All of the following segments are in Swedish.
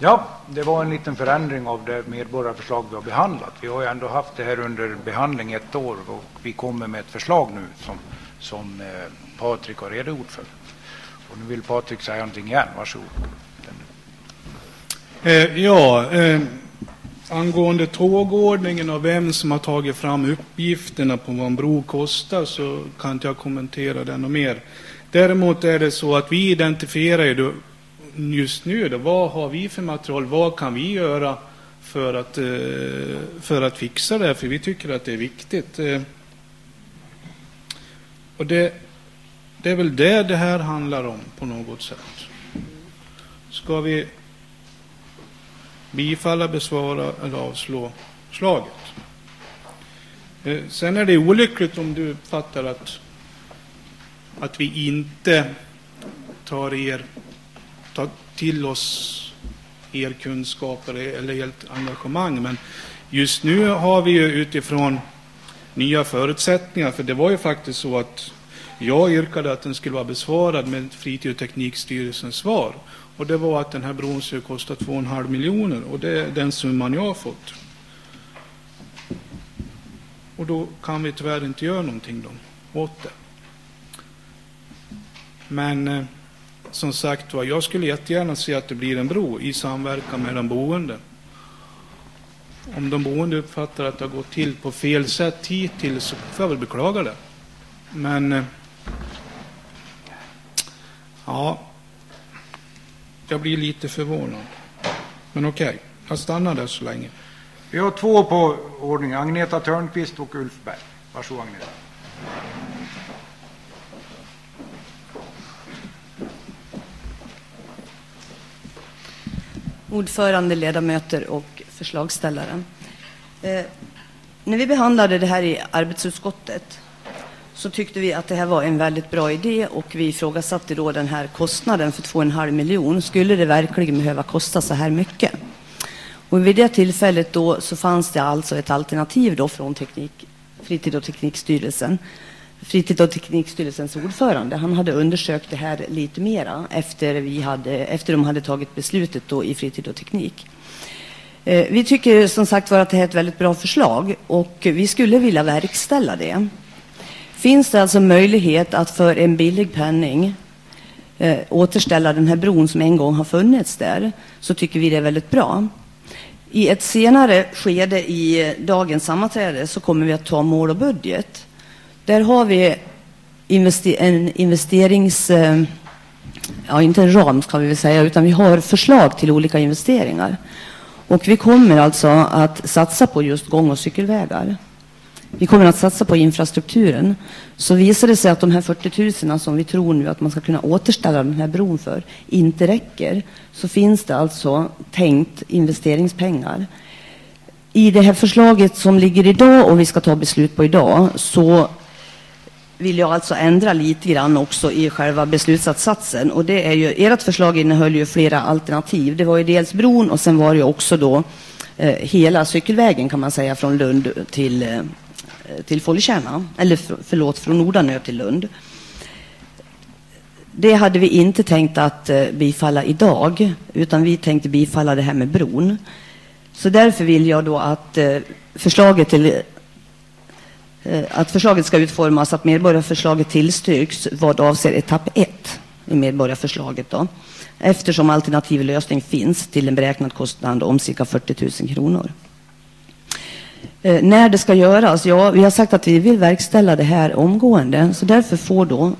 Ja, det var en liten förändring av det medborgarförslag vi har behandlat. Vi har ju ändå haft det här under behandling ett år och vi kommer med ett förslag nu som, som eh, Patrik har redogjort för. Och nu vill Patrik säga någonting igen. Varsågod. Eh, ja, eh, angående tågordningen och vem som har tagit fram uppgifterna på vad en bro kostar så kan inte jag kommentera det och mer. Däremot är det så att vi identifierar ju just nu då, vad har vi för material? Vad kan vi göra för att, eh, för att fixa det? För vi tycker att det är viktigt. Eh, och det, det är väl det det här handlar om på något sätt. Ska vi bifalla, besvara eller avslå slaget? Eh, sen är det olyckligt om du uppfattar att, att vi inte tar er ta till oss er kunskaper eller ert engagemang. Men just nu har vi ju utifrån nya förutsättningar, för det var ju faktiskt så att jag yrkade att den skulle vara besvarad med fritid och teknikstyrelsens svar. Och det var att den här bron skulle kosta 2,5 miljoner och det är den summan jag har fått. Och då kan vi tyvärr inte göra någonting då, åt det. Men eh, som sagt var, jag skulle jättegärna se att det blir en bro i samverkan med de boende. Om de boende uppfattar att det har gått till på fel sätt hittills så får jag väl beklaga det. Men eh, ja, jag blir lite förvånad. Men okej, okay, jag stannar där så länge. Vi har två på ordning, Agneta Törnqvist och Ulf Berg. Varsågod Agneta. Ordförande, ledamöter och förslagställaren. Eh, när vi behandlade det här i arbetsutskottet så tyckte vi att det här var en väldigt bra idé och vi ifrågasatte då den här kostnaden för 2,5 miljon. Skulle det verkligen behöva kosta så här mycket? Och vid det tillfället då så fanns det alltså ett alternativ då från teknik, Fritid och teknikstyrelsen Fritid och teknikstyrelsens ordförande. Han hade undersökt det här lite mera efter, vi hade, efter de hade tagit beslutet då i Fritid och teknik. Eh, vi tycker som sagt var att det är ett väldigt bra förslag och vi skulle vilja verkställa det. Finns det alltså möjlighet att för en billig penning eh, återställa den här bron som en gång har funnits där så tycker vi det är väldigt bra. I ett senare skede i dagens sammanträde så kommer vi att ta mål och budget. Där har vi en investerings... Eh, ja, inte en ram ska vi väl säga, utan vi har förslag till olika investeringar. Och vi kommer alltså att satsa på just gång och cykelvägar. Vi kommer att satsa på infrastrukturen. Så visar det sig att de här 40 000 som vi tror nu att man ska kunna återställa den här bron för inte räcker, så finns det alltså tänkt investeringspengar. I det här förslaget som ligger idag och vi ska ta beslut på idag så vill jag alltså ändra lite grann också i själva beslutsatsatsen. Och det är ju, ert förslag innehöll ju flera alternativ. Det var ju dels bron och sen var det ju också då eh, hela cykelvägen kan man säga från Lund till, eh, till Follekärna. Eller för, förlåt, från Nordanö till Lund. Det hade vi inte tänkt att eh, bifalla idag, utan vi tänkte bifalla det här med bron. Så därför vill jag då att eh, förslaget till Eh, att förslaget ska utformas att medborgarförslaget tillstyrks vad avser etapp 1 i medborgarförslaget. Då, eftersom alternativ lösning finns till en beräknad kostnad om cirka 40 000 kronor. Eh, när det ska göras? Ja, vi har sagt att vi vill verkställa det här omgående. Så därför får då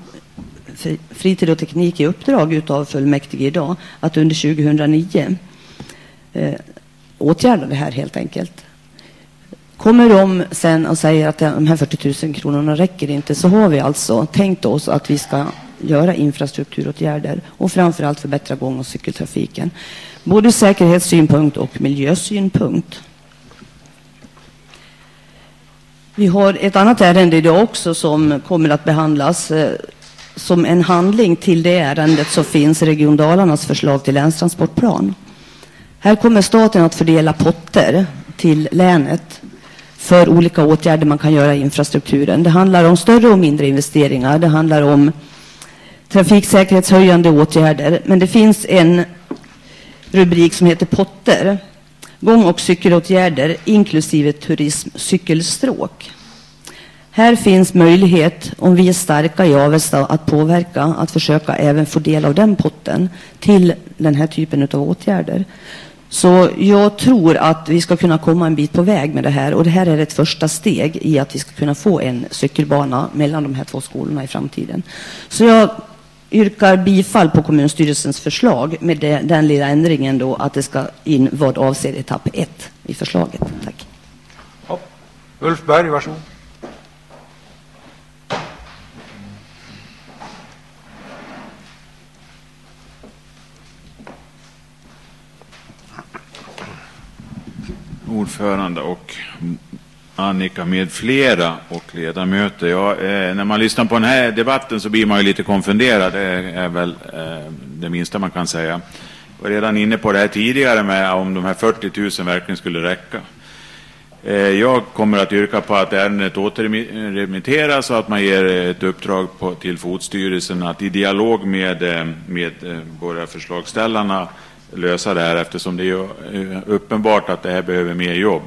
Fritid och teknik i uppdrag av fullmäktige idag att under 2009 eh, åtgärda det här helt enkelt. Kommer de sen och säger att de här 40 000 kronorna räcker inte så har vi alltså tänkt oss att vi ska göra infrastrukturåtgärder och framför allt förbättra gång och cykeltrafiken. Både säkerhetssynpunkt och miljösynpunkt. Vi har ett annat ärende idag också som kommer att behandlas. Eh, som en handling till det ärendet så finns Region Dalarnas förslag till länstransportplan. Här kommer staten att fördela potter till länet för olika åtgärder man kan göra i infrastrukturen. Det handlar om större och mindre investeringar. Det handlar om trafiksäkerhetshöjande åtgärder. Men det finns en, rubrik som heter Potter. Gång och cykelåtgärder inklusive turism cykelstråk. Här finns möjlighet, om vi är starka i Avesta, att påverka, att försöka även få del av den potten till den här typen av åtgärder. Så jag tror att vi ska kunna komma en bit på väg med det här och det här är ett första steg i att vi ska kunna få en cykelbana mellan de här två skolorna i framtiden. Så jag yrkar bifall på kommunstyrelsens förslag med det, den lilla ändringen då att det ska in vad avser etapp 1 i förslaget. Tack. Ja. Ulf Berg, varsågod. Ordförande och Annika med flera och ledamöter. Ja, eh, när man lyssnar på den här debatten så blir man ju lite konfunderad. Det är väl eh, det minsta man kan säga. Jag var redan inne på det här tidigare med om de här 40 000 verkligen skulle räcka. Eh, jag kommer att yrka på att ärendet återremitteras och att man ger ett uppdrag på, till Fotstyrelsen att i dialog med, eh, med eh, våra förslagställarna lösa det här eftersom det är eh, uppenbart att det här behöver mer jobb.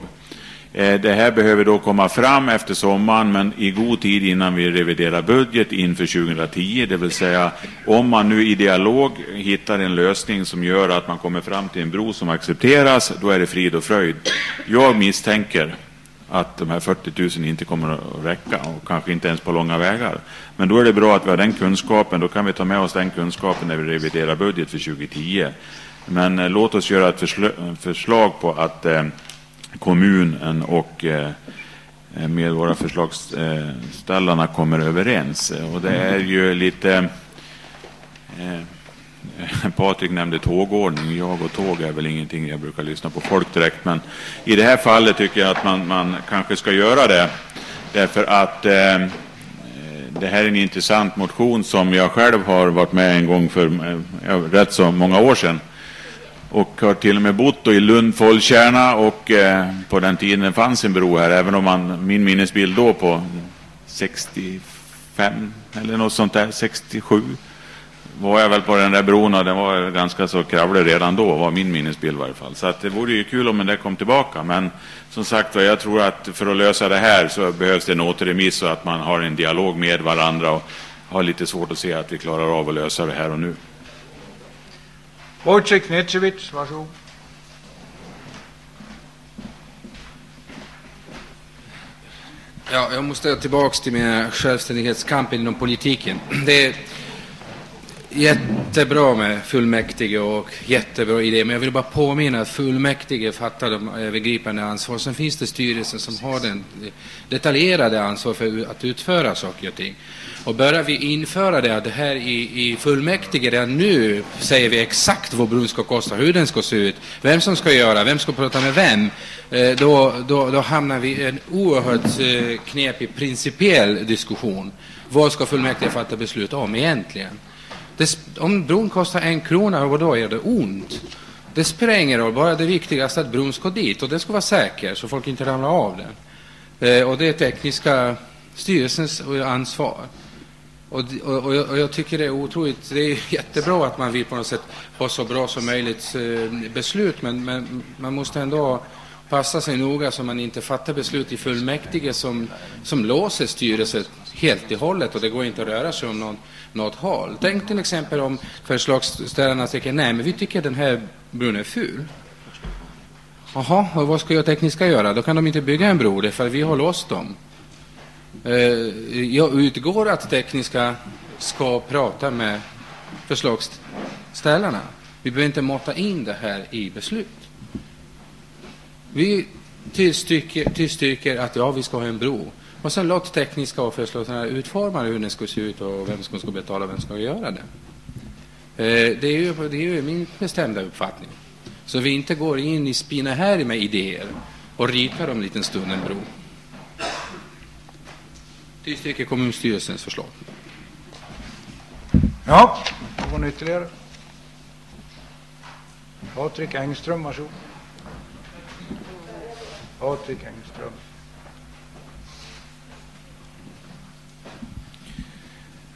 Eh, det här behöver då komma fram efter sommaren, men i god tid innan vi reviderar budget inför 2010. Det vill säga, om man nu i dialog hittar en lösning som gör att man kommer fram till en bro som accepteras, då är det frid och fröjd. Jag misstänker att de här 40 000 inte kommer att räcka och kanske inte ens på långa vägar. Men då är det bra att vi har den kunskapen. Då kan vi ta med oss den kunskapen när vi reviderar budget för 2010. Men eh, låt oss göra ett förslag på att eh, kommunen och eh, med våra förslagsställarna kommer överens. Och det är ju lite... Patrik nämnde tågordning. Jag och tåg är väl ingenting jag brukar lyssna på folk direkt. Men i det här fallet tycker jag att man, man kanske ska göra det. Därför att eh, det här är en intressant motion som jag själv har varit med en gång för eh, rätt så många år sedan och har till och med bott i Lund Follkärna och eh, på den tiden det fanns en bro här, även om man, min minnesbild då på 65 eller något sånt där, 67 var jag väl på den där bron och den var ganska så kravlig redan då, var min minnesbild i varje fall. Så att det vore ju kul om den där kom tillbaka. Men som sagt jag tror att för att lösa det här så behövs det en återremiss och att man har en dialog med varandra och har lite svårt att se att vi klarar av att lösa det här och nu. Wojciech Necevic, varsågod. Ja, jag måste tillbaka till min självständighetskamp inom politiken. Det är jättebra med fullmäktige och jättebra idé, men jag vill bara påminna att fullmäktige fattar de övergripande ansvar. Sen finns det styrelsen som har den detaljerade ansvar för att utföra saker och ting. Och börjar vi införa det, det här i, i fullmäktige redan nu, säger vi exakt vad bron ska kosta, hur den ska se ut, vem som ska göra, vem ska prata med vem, eh, då, då, då hamnar vi i en oerhört eh, knepig principiell diskussion. Vad ska fullmäktige fatta beslut om egentligen? Det, om bron kostar en krona, vad då är det ont? Det spelar ingen roll, bara det viktigaste är att bron ska dit och den ska vara säker så folk inte ramlar av den. Eh, och det är tekniska styrelsens ansvar. Och, och, och, jag tycker det är otroligt, det är jättebra att man vill på något sätt ha så bra som möjligt eh, beslut, men, men man måste ändå passa sig noga så man inte fattar beslut i fullmäktige som, som låser styrelsen helt i hållet och det går inte att röra sig om någon, något håll. Tänk till exempel om förslagsställarna tycker nej, men vi tycker den här bron är ful. Jaha, och vad ska jag tekniska göra? Då kan de inte bygga en bro, för vi har låst dem. Eh, jag utgår att tekniska ska prata med förslagsställarna. Vi behöver inte mata in det här i beslut. Vi tillstyrker, tillstyrker att ja, vi ska ha en bro. Och sen låt tekniska och förslagsställarna utforma hur den ska se ut och vem som ska betala och vem som ska göra det. Eh, det är ju, det är ju min bestämda uppfattning. Så vi inte går in i spinna här med idéer och ritar om en liten stund en bro. Tillstyrker kommunstyrelsens förslag. Ja, någon ytterligare? Patrik Engström, varsågod. Patrik Engström.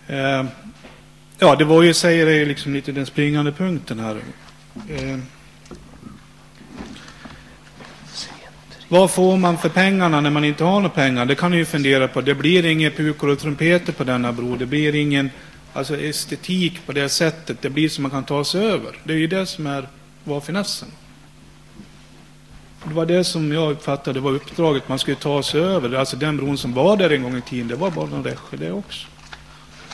Eh, ja, det var ju, säger det, liksom lite den springande punkten här. Eh, vad får man för pengarna när man inte har några pengar? Det kan ni ju fundera på. Det blir inga pukor och trumpeter på denna bro. Det blir ingen alltså, estetik på det sättet. Det blir som man kan ta sig över. Det är ju det som är, var finessen. Det var det som jag uppfattade var uppdraget. Man skulle ta sig över. Alltså den bron som var där en gång i tiden, det var bara någon räsche det också.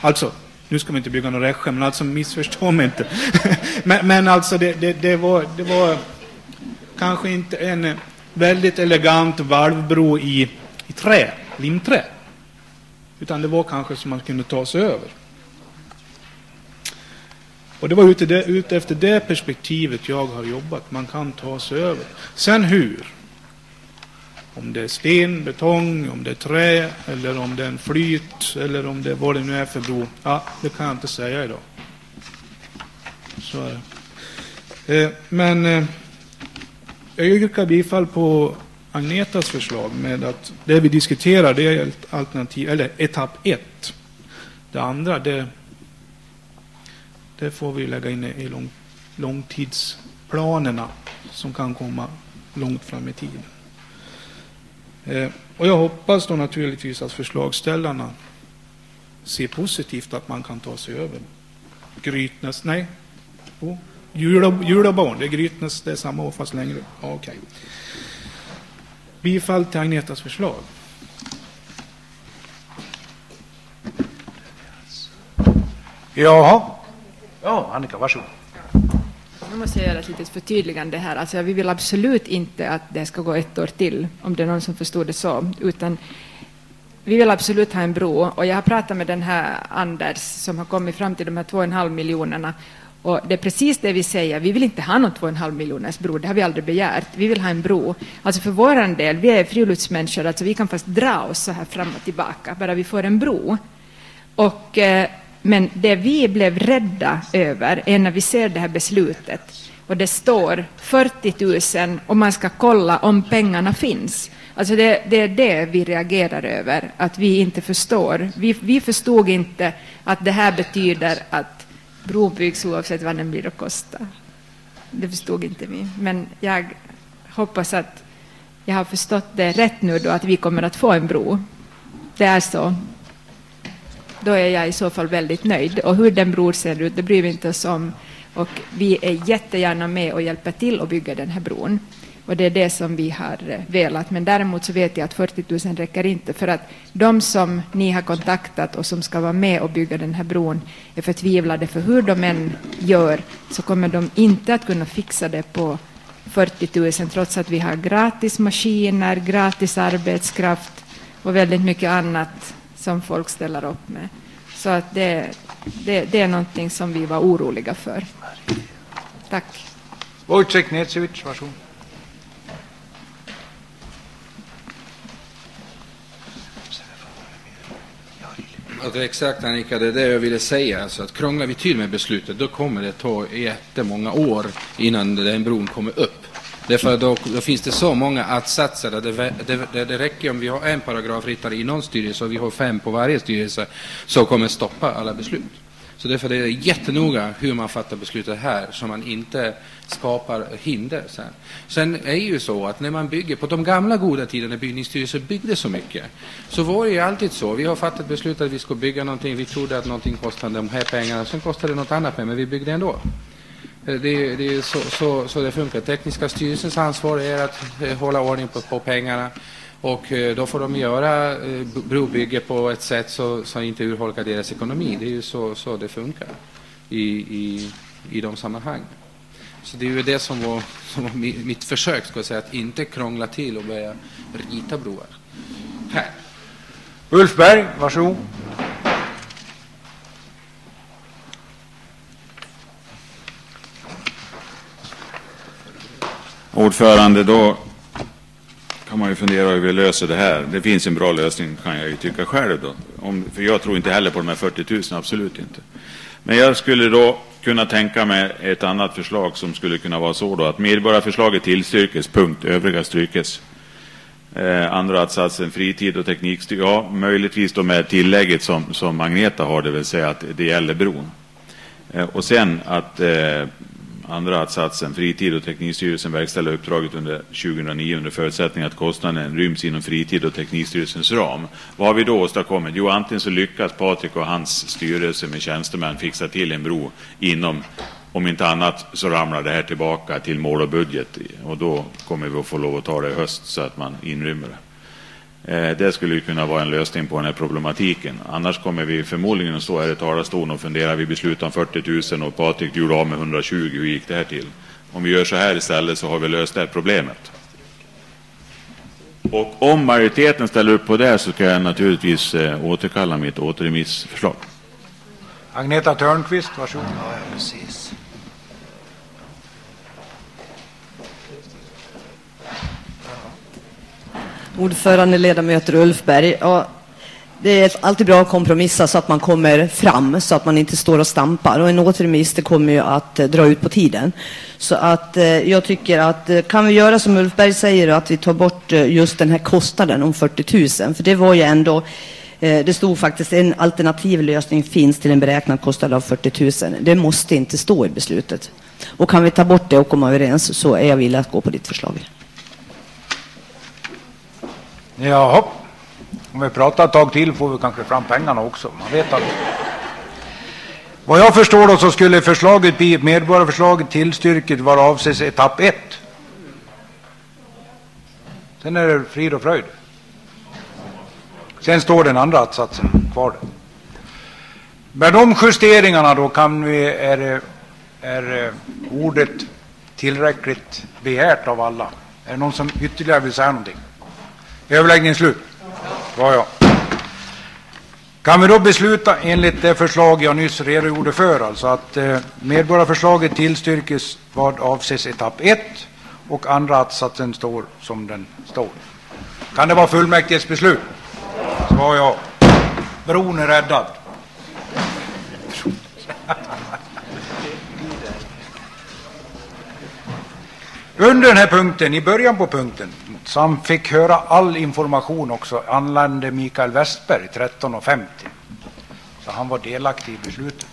Alltså, nu ska vi inte bygga någon räsche, men alltså missförstå mig inte. men, men alltså det, det, det, var, det var kanske inte en väldigt elegant valvbro i, i trä, limträ. Utan det var kanske som man kunde ta sig över. Och det var ute, det, ute efter det perspektivet jag har jobbat. Man kan ta sig över. Sen hur? Om det är sten, betong, om det är trä, eller om det är en flyt, eller om det vad det nu är för bro. Ja, det kan jag inte säga idag. Så är det. Eh, men eh, jag yrkar bifall på Agnetas förslag med att det vi diskuterar det är alternativ, eller etapp 1. Det andra, det, det får vi lägga in i lång, långtidsplanerna som kan komma långt fram i tiden. Eh, och jag hoppas då naturligtvis att förslagställarna ser positivt att man kan ta sig över Grytnäs, nej, oh, Julabarn, det är Grytnäs, det är samma år fast längre. Okej. Okay. Bifall till Agnetas förslag. Jaha. Ja, Annika, varsågod. Nu måste jag göra ett litet förtydligande här. Alltså, vi vill absolut inte att det ska gå ett år till, om det är någon som förstod det så, utan vi vill absolut ha en bro och jag har pratat med den här Anders som har kommit fram till de här två och en halv miljonerna och det är precis det vi säger, vi vill inte ha någon två och en halv miljoners bro, det har vi aldrig begärt. Vi vill ha en bro. Alltså för vår del, vi är friluftsmänniskor, alltså vi kan fast dra oss så här fram och tillbaka, bara vi får en bro. Och, eh, men det vi blev rädda över är när vi ser det här beslutet och det står 40 000 och man ska kolla om pengarna finns. Alltså det, det, är det vi reagerar över, att vi inte förstår. Vi, vi förstod inte att det här betyder att bron byggs oavsett vad den blir att kosta. Det förstod inte vi. Men jag hoppas att jag har förstått det rätt nu då, att vi kommer att få en bro. Det är så. Då är jag i så fall väldigt nöjd. Och hur den bron ser ut, det bryr vi inte oss om. Och vi är jättegärna med och hjälper till att bygga den här bron. Och det är det som vi har eh, velat. Men däremot så vet jag att 40 000 räcker inte för att de som ni har kontaktat och som ska vara med och bygga den här bron är förtvivlade för hur de än gör så kommer de inte att kunna fixa det på 40 000 trots att vi har gratis maskiner, gratis arbetskraft och väldigt mycket annat som folk ställer upp med. Så att det, det, det är någonting som vi var oroliga för. Tack. Wojciech Necevic, varsågod. Alltså, exakt Annika, det är det jag ville säga. Alltså, att krånglar vi till med beslutet då kommer det ta jättemånga år innan den bron kommer upp. Därför då, då finns det så många att-satser det, det, det, det, räcker om vi har en paragraf riktad i någon styrelse och vi har fem på varje styrelse så kommer stoppa alla beslut. Så därför är det jättenoga hur man fattar beslutet här så man inte skapar hinder sen. Sen är det ju så att när man bygger, på de gamla goda tiderna när byggnadsstyrelsen byggde så mycket, så var det ju alltid så. Vi har fattat beslut att vi ska bygga någonting, vi trodde att någonting kostade de här pengarna, sen kostade det något annat men vi byggde ändå. Eh, det, det är så, så, så, det funkar. Tekniska styrelsens ansvar är att eh, hålla ordning på, på pengarna. Och eh, då får de göra eh, brobygge på ett sätt så, så inte urholkar deras ekonomi. Det är ju så, så det funkar i, i, i de sammanhangen. Så det är ju det som var, som var mitt försök, ska jag säga, att inte krångla till och börja rita broar. Här. Ulf Berg, varsågod. Ordförande, då kan man ju fundera hur vi löser det här. Det finns en bra lösning kan jag ju tycka själv då. Om, för jag tror inte heller på de här 40 000, absolut inte. Men jag skulle då kunna tänka mig ett annat förslag som skulle kunna vara så då att medborgarförslaget tillstyrkes, punkt, övriga strykes. Eh, andra att-satsen, fritid och teknikstyr, ja, möjligtvis då med tillägget som, som Agneta har, det vill säga att det gäller bron. Eh, och sen att, eh, andra att-satsen, fritid och teknikstyrelsen verkställa uppdraget under 2009 under förutsättning att kostnaden ryms inom fritid och teknikstyrelsens ram. Vad har vi då åstadkommit? Jo, antingen så lyckas Patrik och hans styrelse med tjänstemän fixa till en bro inom om inte annat så ramlar det här tillbaka till mål och budget och då kommer vi att få lov att ta det i höst så att man inrymmer det. Eh, det skulle ju kunna vara en lösning på den här problematiken. Annars kommer vi förmodligen att stå här i talarstolen och fundera. Vi beslutade om 40 000 och Patrik gjorde av med 120. Hur gick det här till? Om vi gör så här istället så har vi löst det här problemet. Och om majoriteten ställer upp på det så kan jag naturligtvis eh, återkalla mitt återremissförslag. Agneta Törnqvist, varsågod. Ja, precis. Ordförande, ledamöter Ulf Berg. Ja, det är alltid bra att kompromissa så att man kommer fram, så att man inte står och stampar. Och en återremiss det kommer ju att eh, dra ut på tiden. Så att eh, jag tycker att eh, kan vi göra som Ulf Berg säger, att vi tar bort eh, just den här kostnaden om 40 000. För det var ju ändå, eh, det stod faktiskt en alternativ lösning finns till en beräknad kostnad av 40 000. Det måste inte stå i beslutet. Och kan vi ta bort det och komma överens så är jag villig att gå på ditt förslag. Jaha. Om vi pratar ett tag till får vi kanske fram pengarna också. Man vet aldrig. Vad jag förstår då så skulle förslaget bli medborgarförslaget tillstyrket vad avses etapp 1. Sen är det frid och fröjd. Sen står den andra att-satsen kvar. Där. Med de justeringarna då kan vi, är, är eh, ordet tillräckligt begärt av alla? Är det någon som ytterligare vill säga någonting? Överläggningen slut? Ja, ja. Kan vi då besluta enligt det förslag jag nyss redogjorde för, alltså att eh, medborgarförslaget tillstyrkes vad avses etapp 1 och andra att-satsen står som den står. Kan det vara fullmäktiges beslut? Svar ja. Bron är räddad. Under den här punkten, i början på punkten, som fick höra all information också, anlände Mikael Westberg 13.50. Så han var delaktig i beslutet.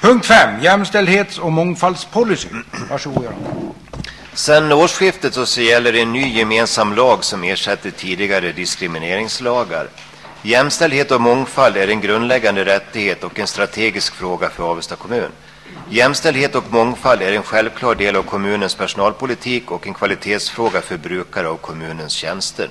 Punkt 5, jämställdhets och mångfaldspolicy. Varsågod Göran. Sedan årsskiftet så gäller en ny gemensam lag som ersätter tidigare diskrimineringslagar. Jämställdhet och mångfald är en grundläggande rättighet och en strategisk fråga för Avesta kommun. Jämställdhet och mångfald är en självklar del av kommunens personalpolitik och en kvalitetsfråga för brukare av kommunens tjänster.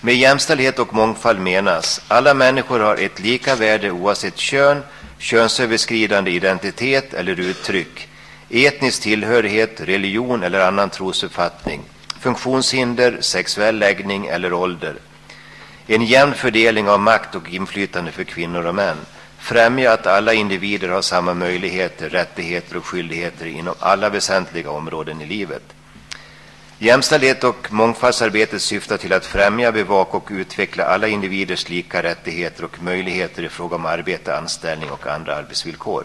Med jämställdhet och mångfald menas alla människor har ett lika värde oavsett kön, könsöverskridande identitet eller uttryck, etnisk tillhörighet, religion eller annan trosuppfattning, funktionshinder, sexuell läggning eller ålder. En jämn fördelning av makt och inflytande för kvinnor och män främja att alla individer har samma möjligheter, rättigheter och skyldigheter inom alla väsentliga områden i livet. Jämställdhet och mångfaldsarbetet syftar till att främja, bevaka och utveckla alla individers lika rättigheter och möjligheter i fråga om arbete, anställning och andra arbetsvillkor.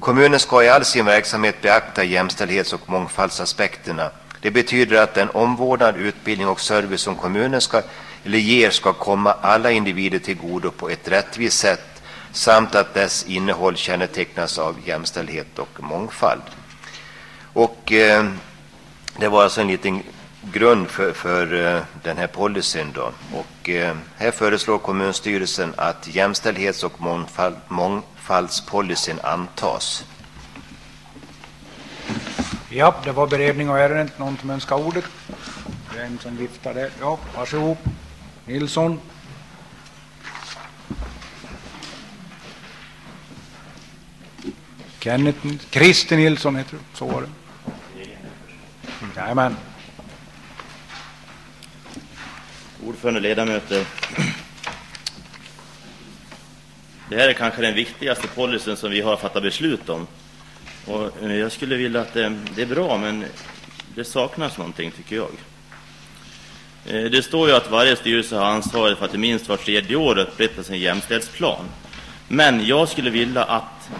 Kommunen ska i all sin verksamhet beakta jämställdhets och mångfaldsaspekterna. Det betyder att den omvårdnad, utbildning och service som kommunen ska, eller ger ska komma alla individer till godo på ett rättvist sätt samt att dess innehåll kännetecknas av jämställdhet och mångfald. Och eh, det var alltså en liten grund för, för eh, den här policyn då. Och eh, här föreslår kommunstyrelsen att jämställdhets och mångfald, mångfaldspolicyn antas. Ja, det var beredning av ärendet. Någon som önskar ordet? Det är en som viftar där. Ja, varsågod. Nilsson. Kenneth, Christer Nilsson heter du, så var det. Jajamän. Ordförande, ledamöter. Det här är kanske den viktigaste policyn som vi har fattat beslut om. Och eh, jag skulle vilja att det, det är bra, men det saknas någonting tycker jag. Eh, det står ju att varje styrelse har ansvaret för att det minst vart tredje år upprättas en jämställdhetsplan. Men jag skulle vilja att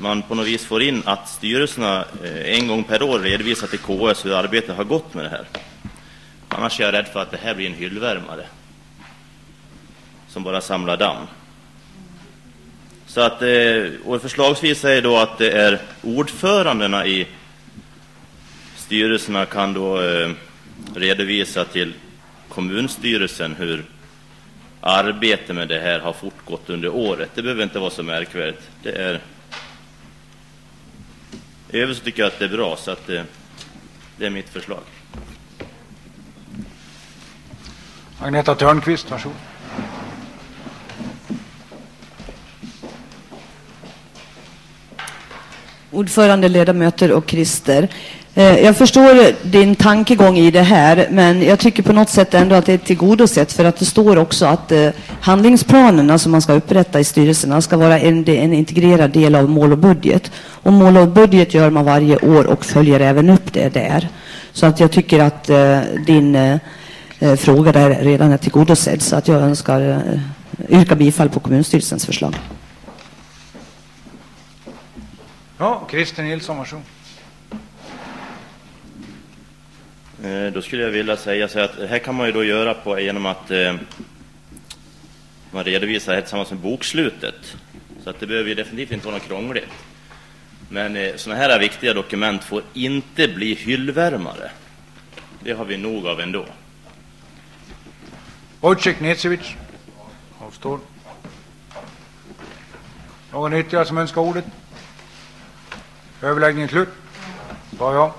man på något vis får in att styrelserna eh, en gång per år redovisar till KS hur arbetet har gått med det här. Annars är jag rädd för att det här blir en hyllvärmare som bara samlar damm. Så att, eh, och förslagsvis säger då att det är ordförandena i styrelserna kan då eh, redovisa till kommunstyrelsen hur arbetet med det här har fortgått under året. Det behöver inte vara så märkvärdigt. Det är... I övrigt så tycker jag att det är bra, så att det, det är mitt förslag. Agneta Törnqvist, varsågod. Ordförande, ledamöter och Christer. Eh, jag förstår din tankegång i det här, men jag tycker på något sätt ändå att det är tillgodosett för att det står också att eh, handlingsplanerna som man ska upprätta i styrelserna ska vara en, en integrerad del av mål och budget. Och mål och budget gör man varje år och följer även upp det där. Så att jag tycker att eh, din fråga där redan är tillgodosedd så att jag önskar yrka bifall på kommunstyrelsens förslag. Ja, Christer Nilsson, varsågod. Eh, Eh, då skulle jag vilja säga så att det här kan man ju då göra på genom att eh, man redovisar det tillsammans med bokslutet. Så att det behöver ju definitivt inte vara något krångligt. Men eh, sådana här viktiga dokument får inte bli hyllvärmare. Det har vi nog av ändå. Wojciech Necevic. Avstår. Någon ytterligare som önskar ordet? Överläggningen slut. Ja, ja.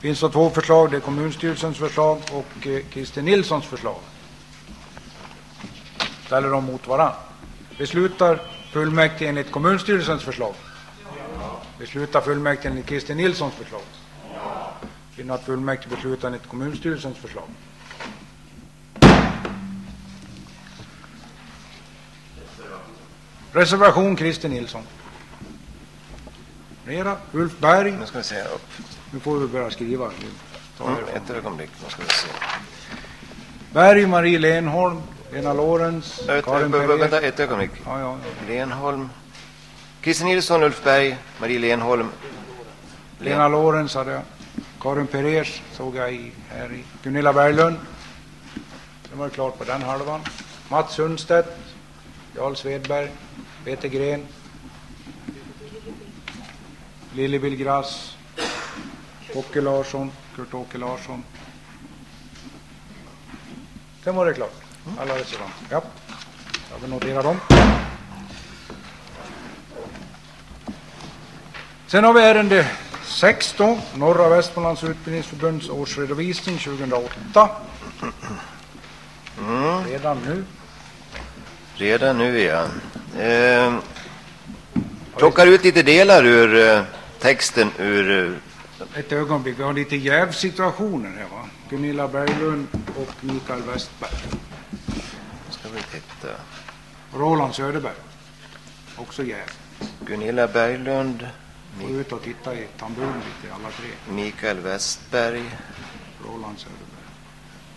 Finns det två förslag. Det är kommunstyrelsens förslag och eh, Christer Nilssons förslag. Ställer dem mot varann. Beslutar fullmäktige enligt kommunstyrelsens förslag? Beslutar fullmäktige enligt Christer Nilssons förslag? Finner att fullmäktige beslutar enligt kommunstyrelsens förslag. Reservation Christer Nilsson. Mera. Ulf Berg. Nu ska vi se upp. Nu får vi börja skriva. Mm, ett ögonblick. Nu ska vi se. Berg, Marie Lenholm, Lena Lorenz, Ett, Karin vä- vänta ett ögonblick. Ja, ja, ja. Lenholm. Christer Nilsson, Ulf Berg, Marie Lenholm. Lena Lorenz hade jag. Karin Perez såg jag i, här i. Gunilla Berglund. Det var klart på den halvan. Mats Sundstedt. Jarl Svedberg. Peter Gren. Lili Billgras. Åke Larsson. Kurt-Åke Larsson. Sen var det klart. Alla reservanter. Ja, jag vill notera dem. Sen har vi ärende 16, Norra Västmanlands utbildningsförbunds årsredovisning 2008. Redan nu. Redan nu, ja. Eh, plockar ut lite delar ur eh, texten ur... Ett ögonblick, vi har lite jävsituationer här va. Gunilla Berglund och Mikael Westberg. ska vi titta. Roland Söderberg. Också jäv. Gunilla Berglund, Gå ut och titta i tamburen lite alla tre. Mikael Westberg Roland Söderberg.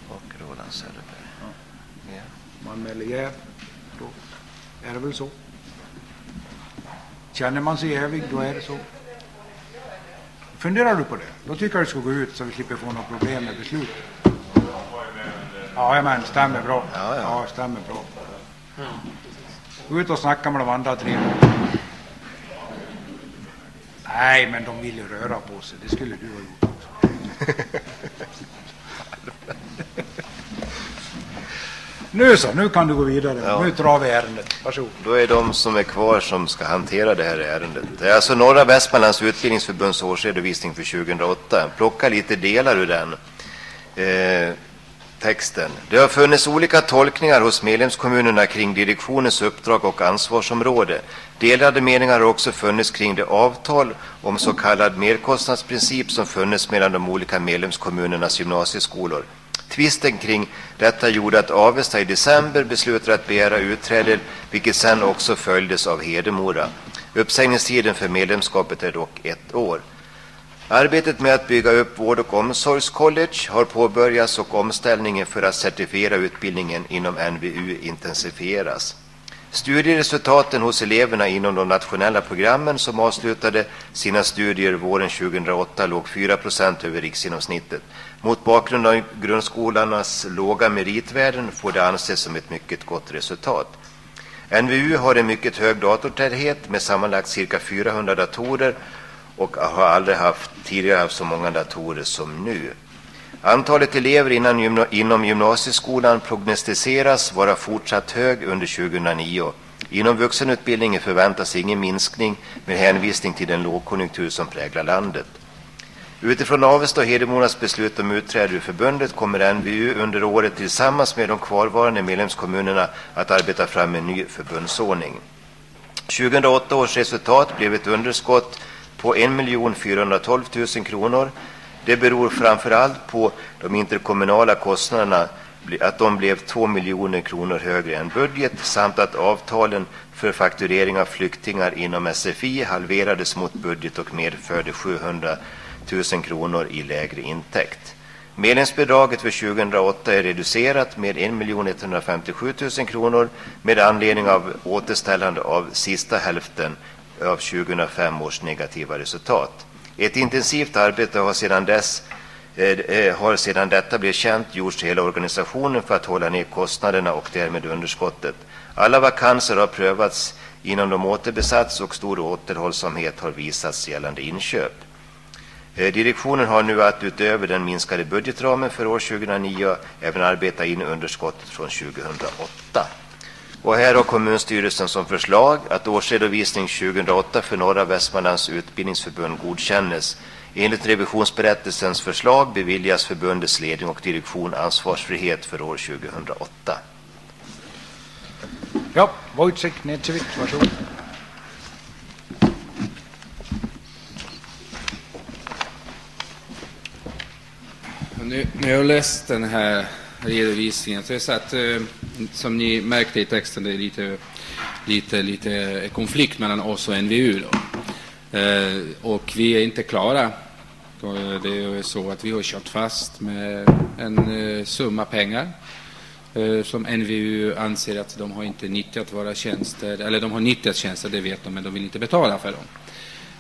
och Roland Söderberg. Ja. Man anmäler jäv, då är det väl så. Känner man sig jävig, då är det så. Funderar du på det? Då tycker jag du ska gå ut så vi slipper få några problem med beslutet. Ja, men stämmer bra. Ja, ja. ja stämmer bra. Gå ut och snacka med de andra tre. Nej, men de vill ju röra på sig. Det skulle du ha gjort också. Nu så, nu kan du gå vidare. Ja. Nu drar vi ärendet. Varsågod. Då är de som är kvar som ska hantera det här ärendet. Det är alltså Norra Västmanlands utbildningsförbunds årsredovisning för 2008. Plocka lite delar ur den eh, texten. Det har funnits olika tolkningar hos medlemskommunerna kring direktionens uppdrag och ansvarsområde. Delade meningar har också funnits kring det avtal om så kallad merkostnadsprincip som funnits mellan de olika medlemskommunernas gymnasieskolor. Tvisten kring detta gjorde att Avesta i december beslutade att begära utträde, vilket sedan också följdes av Hedemora. Uppsägningstiden för medlemskapet är dock ett år. Arbetet med att bygga upp vård och omsorgscollege har påbörjats och omställningen för att certifiera utbildningen inom NVU intensifieras. Studieresultaten hos eleverna inom de nationella programmen som avslutade sina studier våren 2008 låg 4% över riksgenomsnittet. Mot bakgrund av grundskolarnas låga meritvärden får det anses som ett mycket gott resultat. NVU har en mycket hög datortäthet med sammanlagt cirka 400 datorer och har aldrig haft, tidigare haft så många datorer som nu. Antalet elever inom, inom gymnasieskolan prognostiseras vara fortsatt hög under 2009. Inom vuxenutbildningen förväntas ingen minskning med hänvisning till den lågkonjunktur som präglar landet. Utifrån Avesta och Hedemoras beslut om utträde ur förbundet kommer NVU under året tillsammans med de kvarvarande medlemskommunerna att arbeta fram en ny förbundsordning. 2008 års resultat blev ett underskott på 1 412 000 kronor. Det beror framför allt på de interkommunala kostnaderna att de blev 2 miljoner kronor högre än budget samt att avtalen för fakturering av flyktingar inom SFI halverades mot budget och medförde 700 000 kronor i lägre intäkt. Medlemsbidraget för 2008 är reducerat med 1 157 000 kronor med anledning av återställande av sista hälften av 2005 års negativa resultat. Ett intensivt arbete har sedan dess eh, eh har sedan detta blev känt gjorts i hela organisationen för att hålla ner kostnaderna och därmed underskottet. Alla vakanser har prövats innan de återbesatts och stor återhållsamhet har visats gällande inköp. Eh, direktionen har nu att utöver den minskade budgetramen för år 2009 även arbeta in underskottet från 2008. Och här har kommunstyrelsen som förslag att årsredovisning 2008 för norra Västmanlands utbildningsförbund godkännes. Enligt revisionsberättelsens förslag beviljas förbundets ledning och direktion ansvarsfrihet för år 2008. Ja, Wojciech Nedcevic, varsågod. Nu, när jag har läst den här redovisningen så är det så att, eh, som ni märkte i texten, det är lite, lite, lite konflikt mellan oss och NVU. Då. Eh, och vi är inte klara. Eh, det är så att vi har kört fast med en summa pengar som NVU anser att de har inte nyttjat våra tjänster, eller de har nyttjat tjänster, det vet de, men de vill inte betala för dem.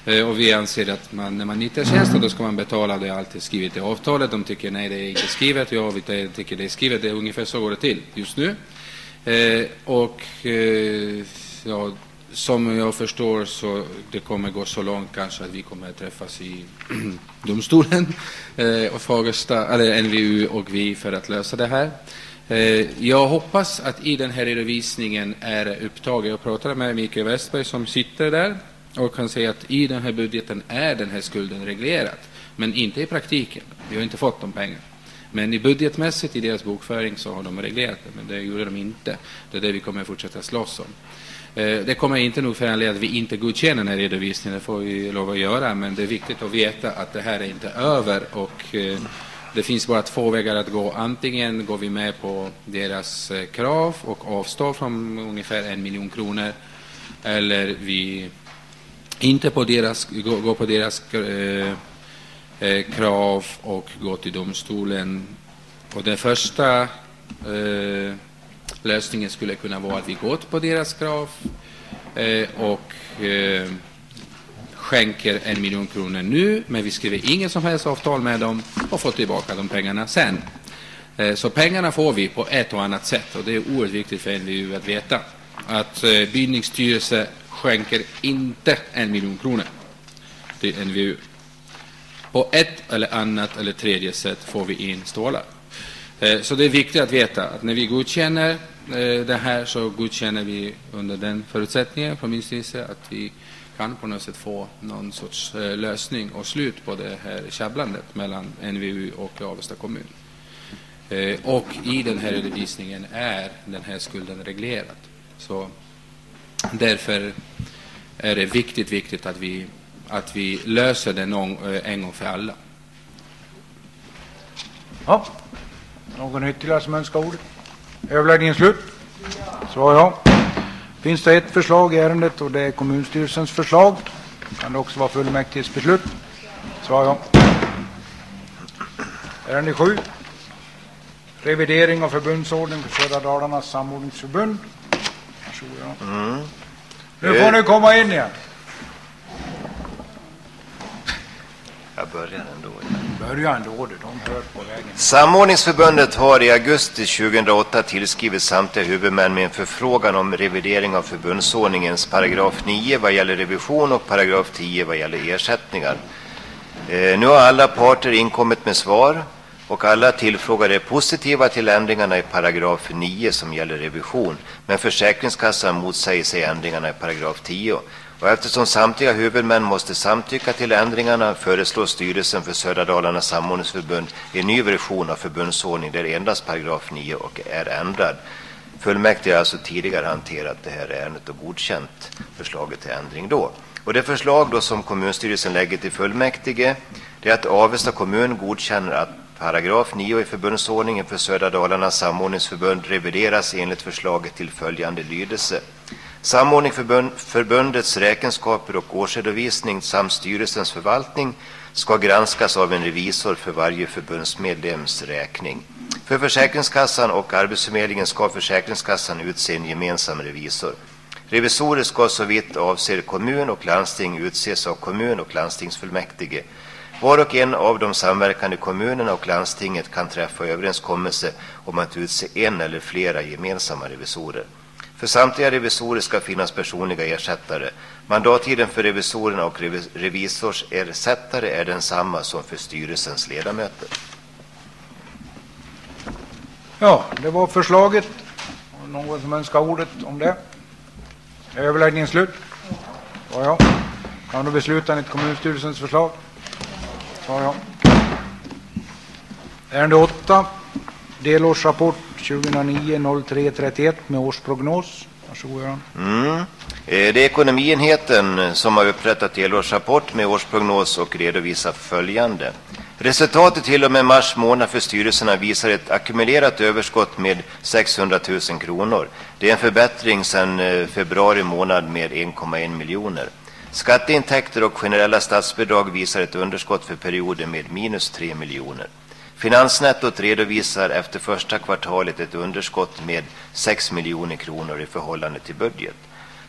Eh, och vi anser att man, när man nyttjar tjänsten då ska man betala det alltid skrivet i avtalet. De tycker nej, det är inte skrivet. Ja, vi tycker det är skrivet. Det är ungefär så går det till just nu. Eh, och eh, ja, som jag förstår så det kommer gå så långt kanske att vi kommer att träffas i domstolen eh, och Fagersta, eller NVU och vi för att lösa det här. Eh, jag hoppas att i den här redovisningen är upptaget, jag pratade med Mikael Westberg som sitter där och kan säga att i den här budgeten är den här skulden reglerad, men inte i praktiken. Vi har inte fått de pengarna. Men i budgetmässigt i deras bokföring så har de reglerat det, men det gjorde de inte. Det är det vi kommer att fortsätta slåss om. Eh, det kommer inte nog föranleda att vi inte godkänner den här redovisningen, det får vi lov att göra, men det är viktigt att veta att det här är inte över och eh, det finns bara två vägar att gå. Antingen går vi med på deras eh, krav och avstår från ungefär en miljon kronor, eller vi inte på deras, gå, gå på deras eh, eh, krav och gå till domstolen. Och den första eh, lösningen skulle kunna vara att vi går på deras krav eh, och eh, skänker en miljon kronor nu, men vi skriver inget som helst avtal med dem och får tillbaka de pengarna sen. Eh, så pengarna får vi på ett och annat sätt och det är oerhört viktigt för NVU att veta att eh, bildningsstyrelse skänker inte en miljon kronor till NVU. På ett eller annat eller tredje sätt får vi in stålar. Eh, så det är viktigt att veta att när vi godkänner eh, det här så godkänner vi under den förutsättningen från min sida att vi kan på något sätt få någon sorts eh, lösning och slut på det här tjabblandet mellan NVU och Avesta kommun. Och i den här redovisningen är den här skulden reglerad. Så Därför är det viktigt, viktigt att vi, att vi löser det någon, eh, en gång för alla. Ja. Någon ytterligare som önskar ordet? Överläggningen slut? Svar ja. Finns det ett förslag i ärendet och det är kommunstyrelsens förslag? Kan det också vara fullmäktiges beslut? Svar ja. Ärende 7. Revidering av förbundsordning för Södra Dalarnas samordningsförbund. Mm. Nu får ni komma in igen. Jag börjar ändå. Börja ändå de hör på vägen. Samordningsförbundet har i augusti 2008 tillskrivit samtliga huvudmän med en förfrågan om revidering av förbundsordningens paragraf 9 vad gäller revision och paragraf 10 vad gäller ersättningar. Eh, nu har alla parter inkommit med svar och alla tillfrågade är positiva till ändringarna i paragraf 9 som gäller revision, men Försäkringskassan motsäger sig ändringarna i paragraf 10. Och eftersom samtliga huvudmän måste samtycka till ändringarna föreslår styrelsen för Södra Dalarnas samordningsförbund en ny version av förbundsordning där endast paragraf 9 och är ändrad. Fullmäktige har alltså tidigare hanterat det här ärendet och godkänt förslaget till ändring då. Och det förslag då som kommunstyrelsen lägger till fullmäktige det är att Avesta kommun godkänner att paragraf 9 i förbundsordningen för Södra Dalarnas samordningsförbund revideras enligt förslaget till följande lydelse. Samordningsförbundets räkenskaper och årsredovisning samt styrelsens förvaltning ska granskas av en revisor för varje förbundsmedlems räkning. För Försäkringskassan och Arbetsförmedlingen ska Försäkringskassan utse en gemensam revisor. Revisorer ska såvitt avser kommun och landsting utses av kommun och landstingsfullmäktige. Var och en av de samverkande kommunerna och landstinget kan träffa överenskommelse om att utse en eller flera gemensamma revisorer. För samtliga revisorer ska finnas personliga ersättare. Mandattiden för revisorerna och revisorsersättare är densamma som för styrelsens ledamöter. Ja, det var förslaget. Någon som önskar ordet om det? Är överläggningen slut? Ja, ja. Kan du besluta enligt kommunstyrelsens förslag? Ja, ja. Ärende 8. Delårsrapport 2009-03-31 med årsprognos. Varsågod Göran. Mm. Eh, det är ekonomienheten som har upprättat delårsrapport med årsprognos och redovisar följande. Resultatet till och med mars månad för styrelserna visar ett ackumulerat överskott med 600 000 kronor. Det är en förbättring sedan eh, februari månad med 1,1 miljoner. Skatteintäkter och generella statsbidrag visar ett underskott för perioden med minus 3 miljoner. Finansnettot redovisar efter första kvartalet ett underskott med 6 miljoner kronor i förhållande till budget.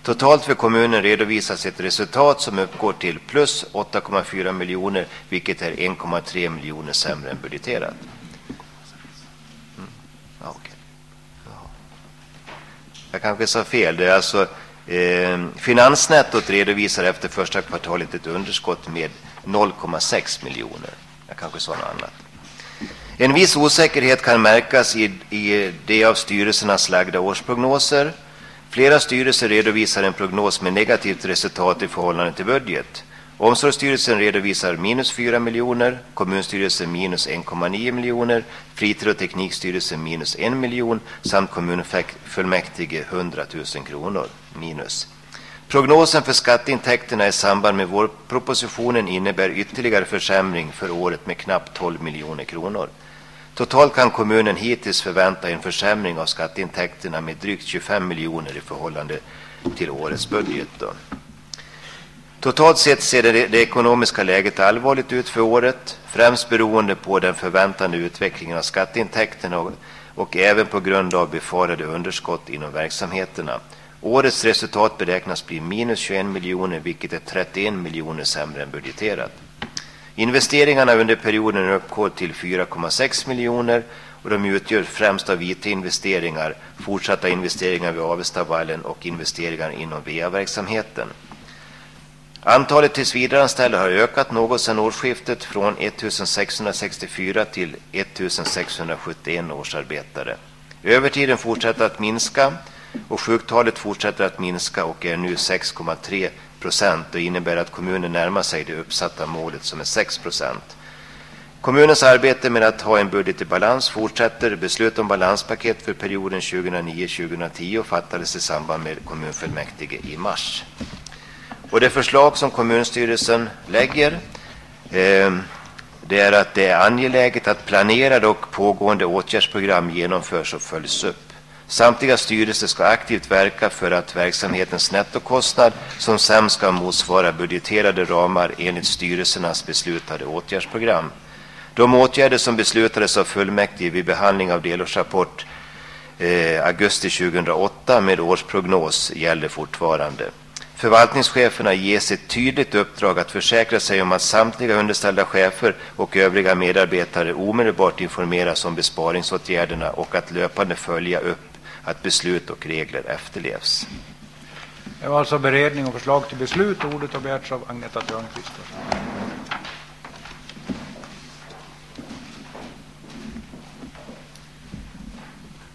Totalt för kommunen redovisas ett resultat som uppgår till plus 8,4 miljoner, vilket är 1,3 miljoner sämre än budgeterat. Mm. Ja, okay. Ja. Jag kanske sa fel. Det är alltså Eh, finansnettot redovisar efter första kvartalet ett underskott med 0,6 miljoner. Jag kanske sa något annat. En viss osäkerhet kan märkas i, i de av styrelsernas lagda årsprognoser. Flera styrelser redovisar en prognos med negativt resultat i förhållande till budget. Omsorgsstyrelsen redovisar minus 4 miljoner, kommunstyrelsen minus 1,9 miljoner, fritid och teknikstyrelsen minus 1 miljon samt kommunfullmäktige 100 000 kronor minus. Prognosen för skatteintäkterna i samband med vårpropositionen innebär ytterligare försämring för året med knappt 12 miljoner kronor. Totalt kan kommunen hittills förvänta en försämring av skatteintäkterna med drygt 25 miljoner i förhållande till årets budget. Då. Totalt sett ser det, det ekonomiska läget allvarligt ut för året, främst beroende på den förväntade utvecklingen av skatteintäkterna och, och även på grund av befarade underskott inom verksamheterna. Årets resultat beräknas bli minus 21 miljoner, vilket är 31 miljoner sämre än budgeterat. Investeringarna under perioden uppgår till 4,6 miljoner och de utgör främst av IT-investeringar, fortsatta investeringar vid Avestavallen och investeringar inom VA-verksamheten. Antalet tillsvidareanställda har ökat något sedan årsskiftet från 1664 till 1671 årsarbetare. Övertiden fortsätter att minska och sjuktalet fortsätter att minska och är nu 6,3 procent och innebär att kommunen närmar sig det uppsatta målet som är 6 procent. Kommunens arbete med att ha en budget i balans fortsätter. Beslut om balanspaket för perioden 2009-2010 fattades i samband med kommunfullmäktige i mars. Och det förslag som kommunstyrelsen lägger eh, det är att det är angeläget att planerade och pågående åtgärdsprogram genomförs och följs upp. Samtliga styrelser ska aktivt verka för att verksamhetens nettokostnad som sen ska motsvara budgeterade ramar enligt styrelsernas beslutade åtgärdsprogram. De åtgärder som beslutades av fullmäktige vid behandling av delårsrapport eh, augusti 2008 med årsprognos gäller fortfarande. Förvaltningscheferna ges ett tydligt uppdrag att försäkra sig om att samtliga underställda chefer och övriga medarbetare omedelbart informeras om besparingsåtgärderna och att löpande följa upp att beslut och regler efterlevs. Det var alltså beredning och förslag till beslut. Ordet har begärts av Agneta Törnqvist.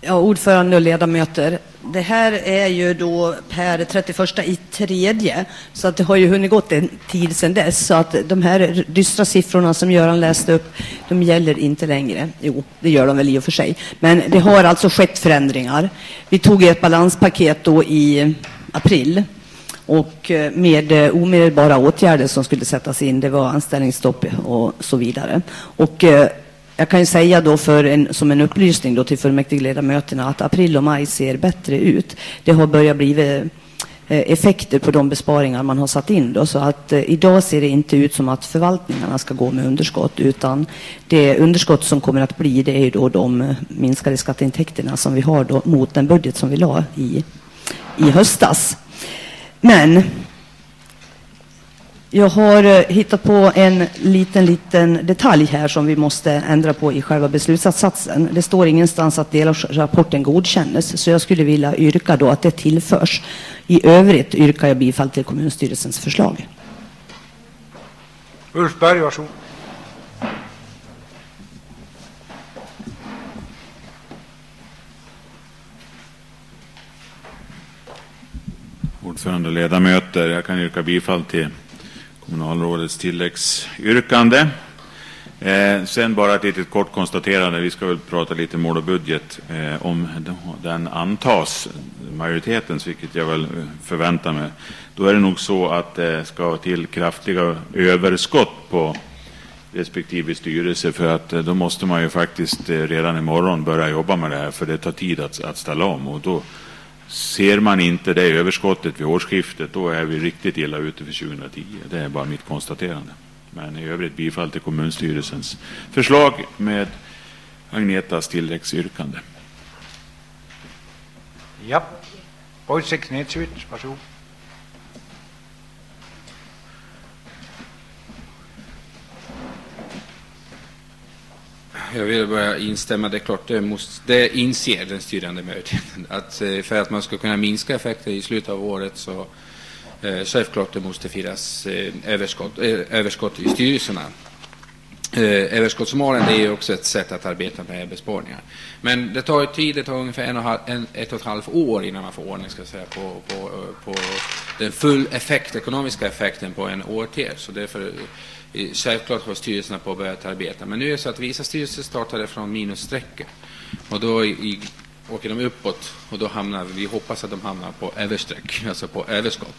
Ja, ordförande och ledamöter. Det här är ju då per 31 i tredje, så att det har ju hunnit gått en tid sedan dess. Så att de här dystra siffrorna som Göran läste upp, de gäller inte längre. Jo, det gör de väl i och för sig. Men det har alltså skett förändringar. Vi tog ett balanspaket då i april och eh, med eh, omedelbara åtgärder som skulle sättas in. Det var anställningsstopp och så vidare. Och eh, jag kan ju säga då för en, som en upplysning då till fullmäktigeledamöterna att april och maj ser bättre ut. Det har börjat bli eh, effekter på de besparingar man har satt in. Då, så att eh, idag ser det inte ut som att förvaltningarna ska gå med underskott utan det underskott som kommer att bli det är då de eh, minskade skatteintäkterna som vi har då mot den budget som vi la i, i höstas. Men jag har eh, hittat på en liten, liten detalj här som vi måste ändra på i själva beslutsatsatsen. Det står ingenstans att delrapporten godkännes, så jag skulle vilja yrka då att det tillförs. I övrigt yrkar jag bifall till kommunstyrelsens förslag. Ulf Berg, varsågod. Ordförande och ledamöter, jag kan yrka bifall till kommunalrådets tilläggsyrkande. Eh, sen bara ett litet kort konstaterande. Vi ska väl prata lite mål och budget. Eh, om den antas, majoritetens, vilket jag väl eh, förväntar mig, då är det nog så att det ska till kraftiga överskott på respektive styrelse för att eh, då måste man ju faktiskt eh, redan imorgon börja jobba med det här för det tar tid att, att ställa om och då Ser man inte det överskottet vid årsskiftet, då är vi riktigt illa ute för 2010. Det är bara mitt konstaterande. Men i övrigt bifall till kommunstyrelsens förslag med Agnetas tilläggsyrkande. Ja. Wojciech Nedsvit, varsågod. Jag vill bara instämma. Det är klart, det, måste, det inser den styrande majoriteten. Att eh, för att man ska kunna minska effekter i slutet av året så eh, självklart det måste finnas eh, överskott, eh, överskott i styrelserna. Eh, överskottsmålen är också ett sätt att arbeta med besparingar. Men det tar tid, det tar ungefär en och halv, en, ett och ett halvt år innan man får ordning ska säga, på, på, på den full effekt, ekonomiska effekten på en ORT. Så därför Självklart har styrelserna påbörjat arbeta, men nu är det så att vissa styrelser startade från minusstrecket och då i, åker de uppåt och då hamnar vi hoppas att de hamnar på överstreck, alltså på överskott.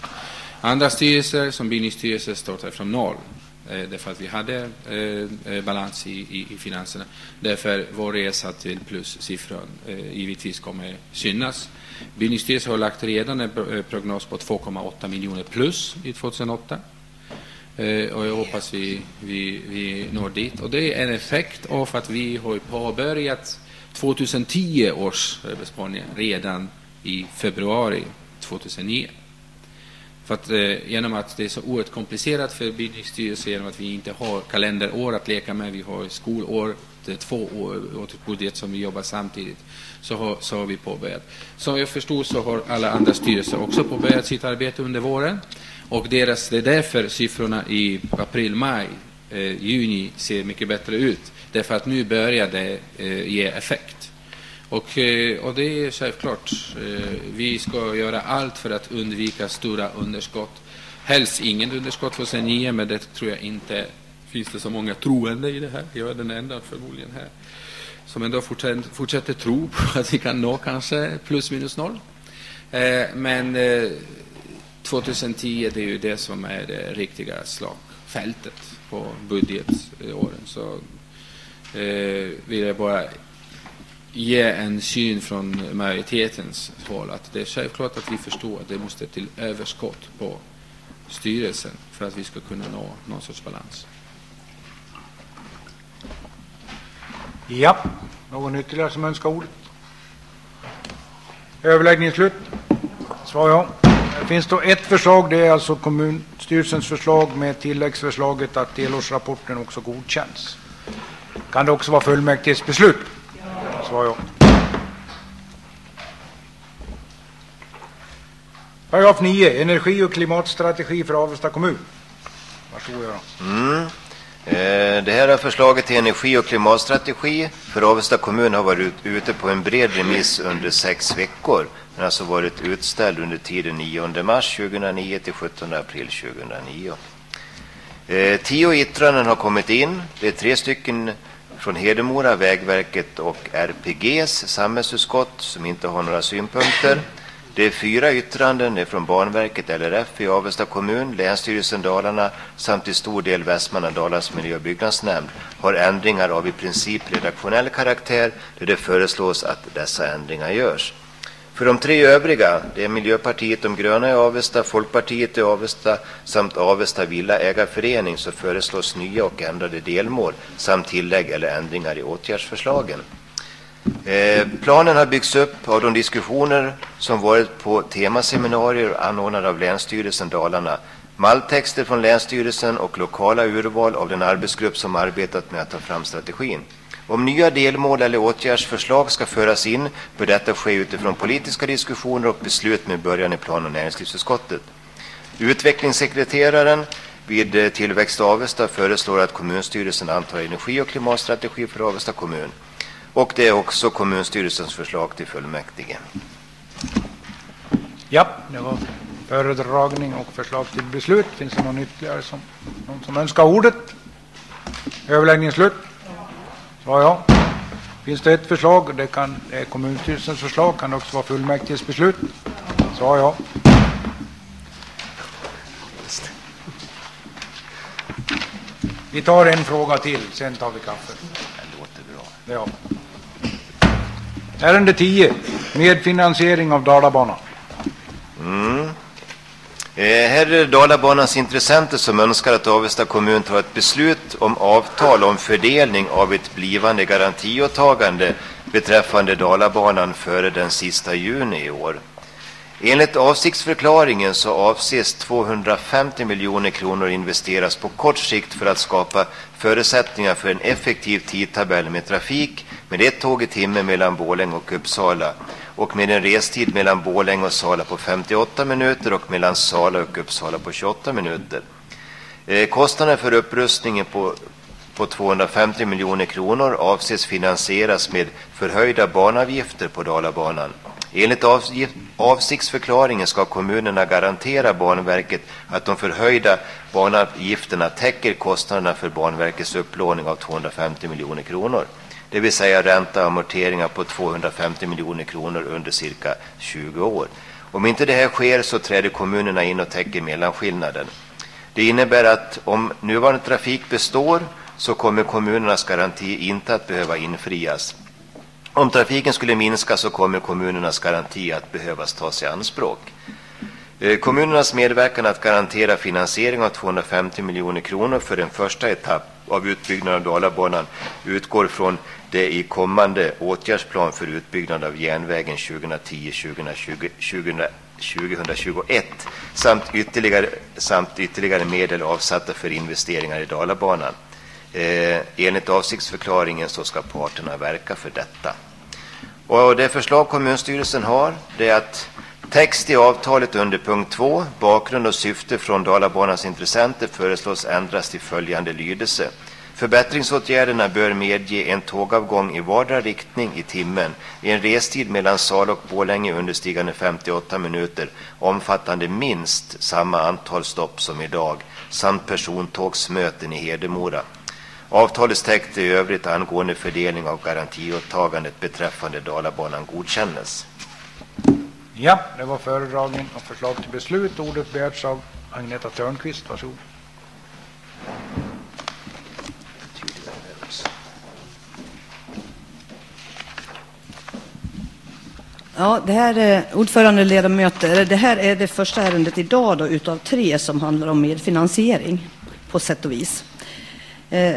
Andra styrelser, som bildningsstyrelser, startade från noll eh, därför att vi hade eh, eh, balans i, i, i, finanserna. Därför vår resa till plussiffran eh, givetvis kommer synas. Bildningsstyrelsen har lagt redan en eh, prognos på 2,8 miljoner plus i 2008. Eh, och jag hoppas vi, vi, vi når dit. Och det är en effekt av att vi har påbörjat 2010 års besparingar redan i februari 2009. För att, eh, genom att det är så oerhört komplicerat för Bildningsstyrelsen, genom att vi inte har kalenderår att leka med, vi har skolår, det är två år budget som vi jobbar samtidigt, så har, så har vi påbörjat. Som jag förstod så har alla andra styrelser också påbörjat sitt arbete under våren. Och deras, det är därför siffrorna i april, maj, eh, juni ser mycket bättre ut. Därför att nu börjar det eh, ge effekt. Och, eh, och det är självklart. Eh, vi ska göra allt för att undvika stora underskott. Helst ingen underskott för 2009, men det tror jag inte finns det så många troende i det här. Jag är den enda förmodligen här som ändå fortsätter, fortsätter tro på att vi kan nå kanske plus minus noll. Eh, men eh, 2010 det är ju det som är det riktiga slagfältet på budgetåren. Så eh, vill jag bara ge en syn från majoritetens håll att det är självklart att vi förstår att det måste till överskott på styrelsen för att vi ska kunna nå någon sorts balans. Ja, någon ytterligare som önskar ordet? Överläggningen slut. Svar ja. Det finns då ett förslag, det är alltså kommunstyrelsens förslag med tilläggsförslaget att delårsrapporten också godkänns. Kan det också vara fullmäktiges beslut? Svar ja. Paragraf 9, energi och klimatstrategi för Avesta kommun. Varsågod Göran. Mm. Eh, det här förslaget till energi och klimatstrategi för Avesta kommun har varit ute på en bred remiss under sex veckor. Den har alltså varit utställd under tiden 9 mars 2009 till 17 april 2009. Eh, Tio yttranden har kommit in. Det är tre stycken från Hedemora, Vägverket och RPGs samhällsutskott som inte har några synpunkter. Det är fyra yttranden från Banverket, LRF i Avesta kommun, Länsstyrelsen Dalarna samt till stor del Västmanland Dalarnas miljö och byggnadsnämnd har ändringar av i princip redaktionell karaktär där det föreslås att dessa ändringar görs. För de tre övriga, det är Miljöpartiet de gröna i Avesta, Folkpartiet i Avesta samt Avesta Villaägarförening så föreslås nya och ändrade delmål samt tillägg eller ändringar i åtgärdsförslagen. Eh, planen har byggts upp av de diskussioner som varit på temaseminarier anordnade av Länsstyrelsen Dalarna, malltexter från Länsstyrelsen och lokala urval av den arbetsgrupp som arbetat med att ta fram strategin. Om nya delmål eller åtgärdsförslag ska föras in bör detta ske utifrån politiska diskussioner och beslut med början i plan- och näringslivsutskottet. Utvecklingssekreteraren vid eh, Tillväxt Avesta föreslår att kommunstyrelsen antar energi och klimatstrategi för Avesta kommun. Och det är också kommunstyrelsens förslag till fullmäktige. Ja, det var föredragning och förslag till beslut. Finns det någon ytterligare som, någon som önskar ordet? Överläggningen slut? Svar ja. Finns det ett förslag, det, kan, det är kommunstyrelsens förslag, kan också vara fullmäktiges beslut? Svar ja. Vi tar en fråga till, sen tar vi kaffe. Det låter bra. Ja. Ärende 10, medfinansiering av Dalabanan. Mm. Eh, här är Dalabanans intressenter som önskar att Avesta kommun tar ett beslut om avtal om fördelning av ett blivande garantiåtagande beträffande Dalabanan före den sista juni i år. Enligt avsiktsförklaringen så avses 250 miljoner kronor investeras på kort sikt för att skapa förutsättningar för en effektiv tidtabell med trafik med ett tåg i timmen mellan Borlänge och Uppsala och med en restid mellan Borlänge och Sala på 58 minuter och mellan Sala och Uppsala på 28 minuter. Eh, Kostnaden för upprustningen på, på 250 miljoner kronor avses finansieras med förhöjda banavgifter på Dalabanan. Enligt avgift, avsiktsförklaringen ska kommunerna garantera Banverket att de förhöjda banavgifterna täcker kostnaderna för Banverkets upplåning av 250 miljoner kronor. Det vill säga ränta och amorteringar på 250 miljoner kronor under cirka 20 år. Om inte det här sker så träder kommunerna in och täcker mellanskillnaden. Det innebär att om nuvarande trafik består så kommer kommunernas garanti inte att behöva infrias. Om trafiken skulle minska så kommer kommunernas garanti att behövas tas i anspråk. Eh, kommunernas medverkan att garantera finansiering av 250 miljoner kronor för en första etapp av utbyggnaden av Dalabanan utgår från det i kommande åtgärdsplan för utbyggnad av järnvägen 2010-2021 samt ytterligare, samt ytterligare medel avsatta för investeringar i Dalabanan. Eh, enligt avsiktsförklaringen så ska parterna verka för detta. Och det förslag kommunstyrelsen har det är att text i avtalet under punkt 2, bakgrund och syfte från Dalabanans intressenter föreslås ändras till följande lydelse. Förbättringsåtgärderna bör medge en tågavgång i vardera riktning i timmen i en restid mellan Sala och Borlänge understigande 58 minuter omfattande minst samma antal stopp som idag samt persontågsmöten i Hedemora. Avtalets text i övrigt angående fördelning av garantiåtagandet beträffande Dalabanan godkännes. Ja, det var föredragning och förslag till beslut. Ordet begärts av Agneta Törnqvist. Varsågod. Ja, det här är ordförande ledamöter. Det här är det första ärendet idag då, utav tre som handlar om medfinansiering på sätt och vis. Eh,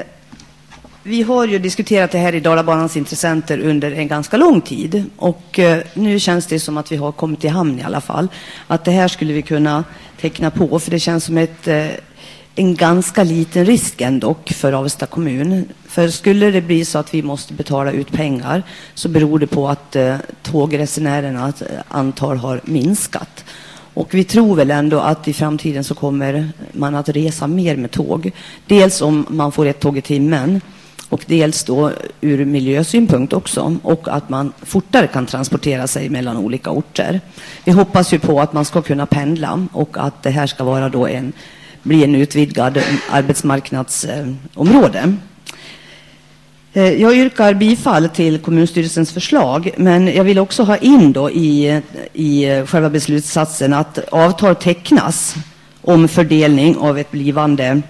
vi har ju diskuterat det här i Dalabanans intressenter under en ganska lång tid. Och eh, nu känns det som att vi har kommit i hamn i alla fall. Att det här skulle vi kunna teckna på, för det känns som ett, eh, en ganska liten risk ändå för Avesta kommun. För skulle det bli så att vi måste betala ut pengar så beror det på att eh, tågresenärernas eh, antal har minskat. Och vi tror väl ändå att i framtiden så kommer man att resa mer med tåg. Dels om man får ett tåg i timmen och dels då ur miljösynpunkt också och att man fortare kan transportera sig mellan olika orter. Vi hoppas ju på att man ska kunna pendla och att det här ska vara då en, bli en utvidgad arbetsmarknadsområde. Eh, jag yrkar bifall till kommunstyrelsens förslag, men jag vill också ha in då i, i själva beslutssatsen att avtal tecknas om fördelning av ett blivande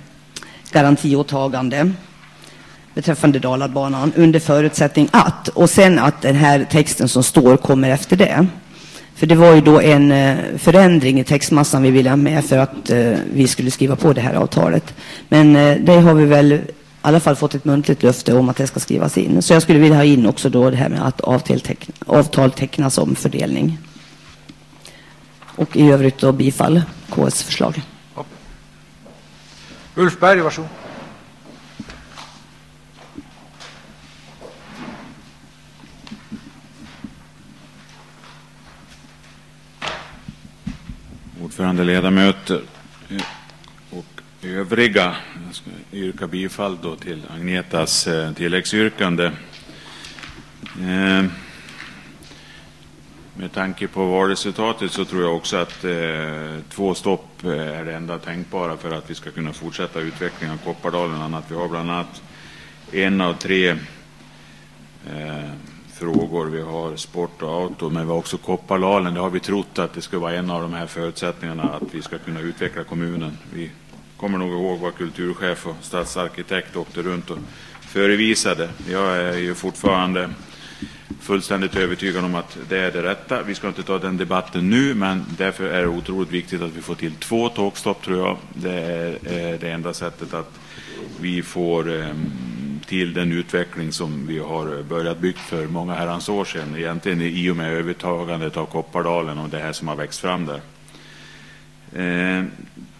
garantiåtagande beträffande Dalarbanan under förutsättning att, och sen att den här texten som står kommer efter det. För det var ju då en eh, förändring i textmassan vi ville ha med för att eh, vi skulle skriva på det här avtalet. Men eh, det har vi väl i alla fall fått ett muntligt löfte om att det ska skrivas in. Så jag skulle vilja ha in också då det här med att avtal, teckna, avtal tecknas om fördelning. Och i övrigt då bifall KS förslag. Ulf Berg, varsågod. Ordförande, ledamöter eh, och övriga. Jag ska yrka bifall då till Agnetas eh, tilläggsyrkande. Eh, med tanke på valresultatet så tror jag också att eh, två stopp är det enda tänkbara för att vi ska kunna fortsätta utvecklingen av Koppardalen. Annat. Vi har bland annat en av tre eh, frågor. Vi har sport och auto, men vi har också Kopparlalen. Det har vi trott att det skulle vara en av de här förutsättningarna att vi ska kunna utveckla kommunen. Vi kommer nog ihåg vad kulturchef och stadsarkitekt åkte runt och förevisade. Jag är ju fortfarande fullständigt övertygad om att det är det rätta. Vi ska inte ta den debatten nu, men därför är det otroligt viktigt att vi får till två tågstopp, tror jag. Det är det enda sättet att vi får ehm, till den utveckling som vi har börjat bygga för många herrans år sedan. Egentligen i och med övertagandet av Koppardalen och det här som har växt fram där. Eh,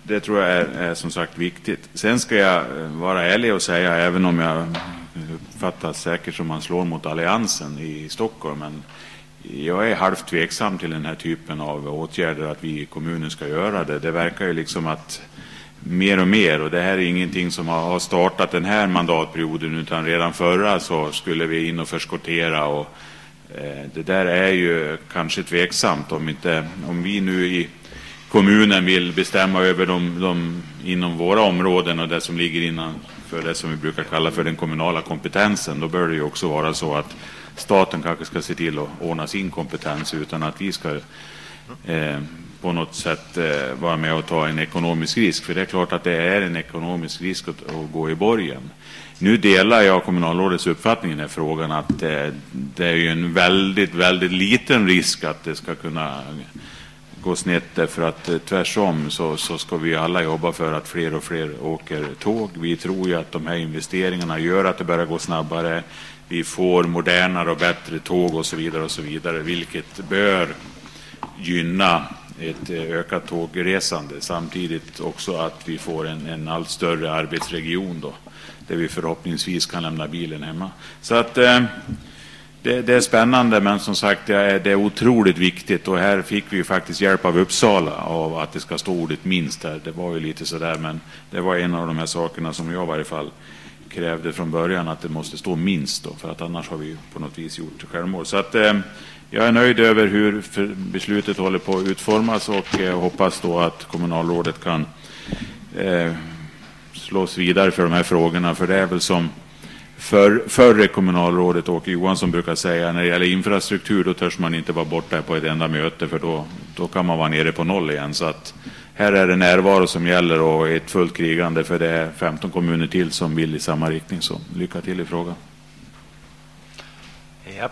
det tror jag är, är, som sagt viktigt. Sen ska jag eh, vara ärlig och säga, även om jag eh, uppfattas säkert som man slår mot Alliansen i Stockholm, men jag är halvt tveksam till den här typen av åtgärder, att vi i kommunen ska göra det. Det verkar ju liksom att mer och mer. Och det här är ingenting som har startat den här mandatperioden utan redan förra så skulle vi in och förskottera. Och, eh, det där är ju kanske tveksamt om, inte, om vi nu i kommunen vill bestämma över de, de inom våra områden och det som ligger innanför det som vi brukar kalla för den kommunala kompetensen. Då bör det ju också vara så att staten kanske ska se till att ordna sin kompetens utan att vi ska eh, på något sätt eh, vara med och ta en ekonomisk risk. För det är klart att det är en ekonomisk risk att, att gå i borgen. Nu delar jag kommunalrådets uppfattning i den här frågan att eh, det är ju en väldigt, väldigt liten risk att det ska kunna gå snett därför att eh, tvärsom så, så ska vi alla jobba för att fler och fler åker tåg. Vi tror ju att de här investeringarna gör att det börjar gå snabbare. Vi får modernare och bättre tåg och så vidare och så vidare, vilket bör gynna ett eh, ökat tågresande. Samtidigt också att vi får en, en allt större arbetsregion då, där vi förhoppningsvis kan lämna bilen hemma. Så att eh, det, det, är spännande, men som sagt, det är, det är otroligt viktigt. Och här fick vi faktiskt hjälp av Uppsala av att det ska stå ordet minst här. Det var ju lite sådär, men det var en av de här sakerna som jag i varje fall krävde från början att det måste stå minst då, för att annars har vi på något vis gjort självmål. Så att eh, jag är nöjd över hur beslutet håller på att utformas och eh, hoppas då att kommunalrådet kan eh, slås vidare för de här frågorna. För det är väl som för, förre kommunalrådet Åke Johansson brukar säga, när det gäller infrastruktur då törs man inte vara borta på ett enda möte för då, då kan man vara nere på noll igen. Så att här är det närvaro som gäller och ett fullt krigande för det är 15 kommuner till som vill i samma riktning. Så lycka till i frågan. Yep.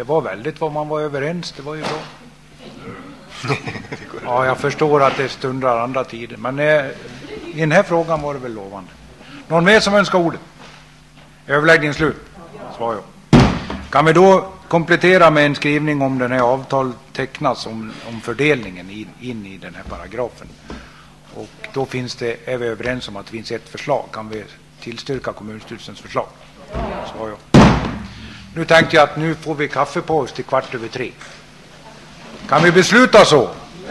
Det var väldigt vad man var överens, det var ju bra. Ja, jag förstår att det stundar andra tider, men eh, i den här frågan var det väl lovande. Någon mer som önskar ordet? Överläggningen slut? Svar ja. Kan vi då komplettera med en skrivning om den här avtal tecknas om, om fördelningen in, in i den här paragrafen? Och då finns det, är vi överens om att det finns ett förslag. Kan vi tillstyrka kommunstyrelsens förslag? Svar ja. Nu tänkte jag att nu får vi kaffepaus till kvart över tre. Kan vi besluta så?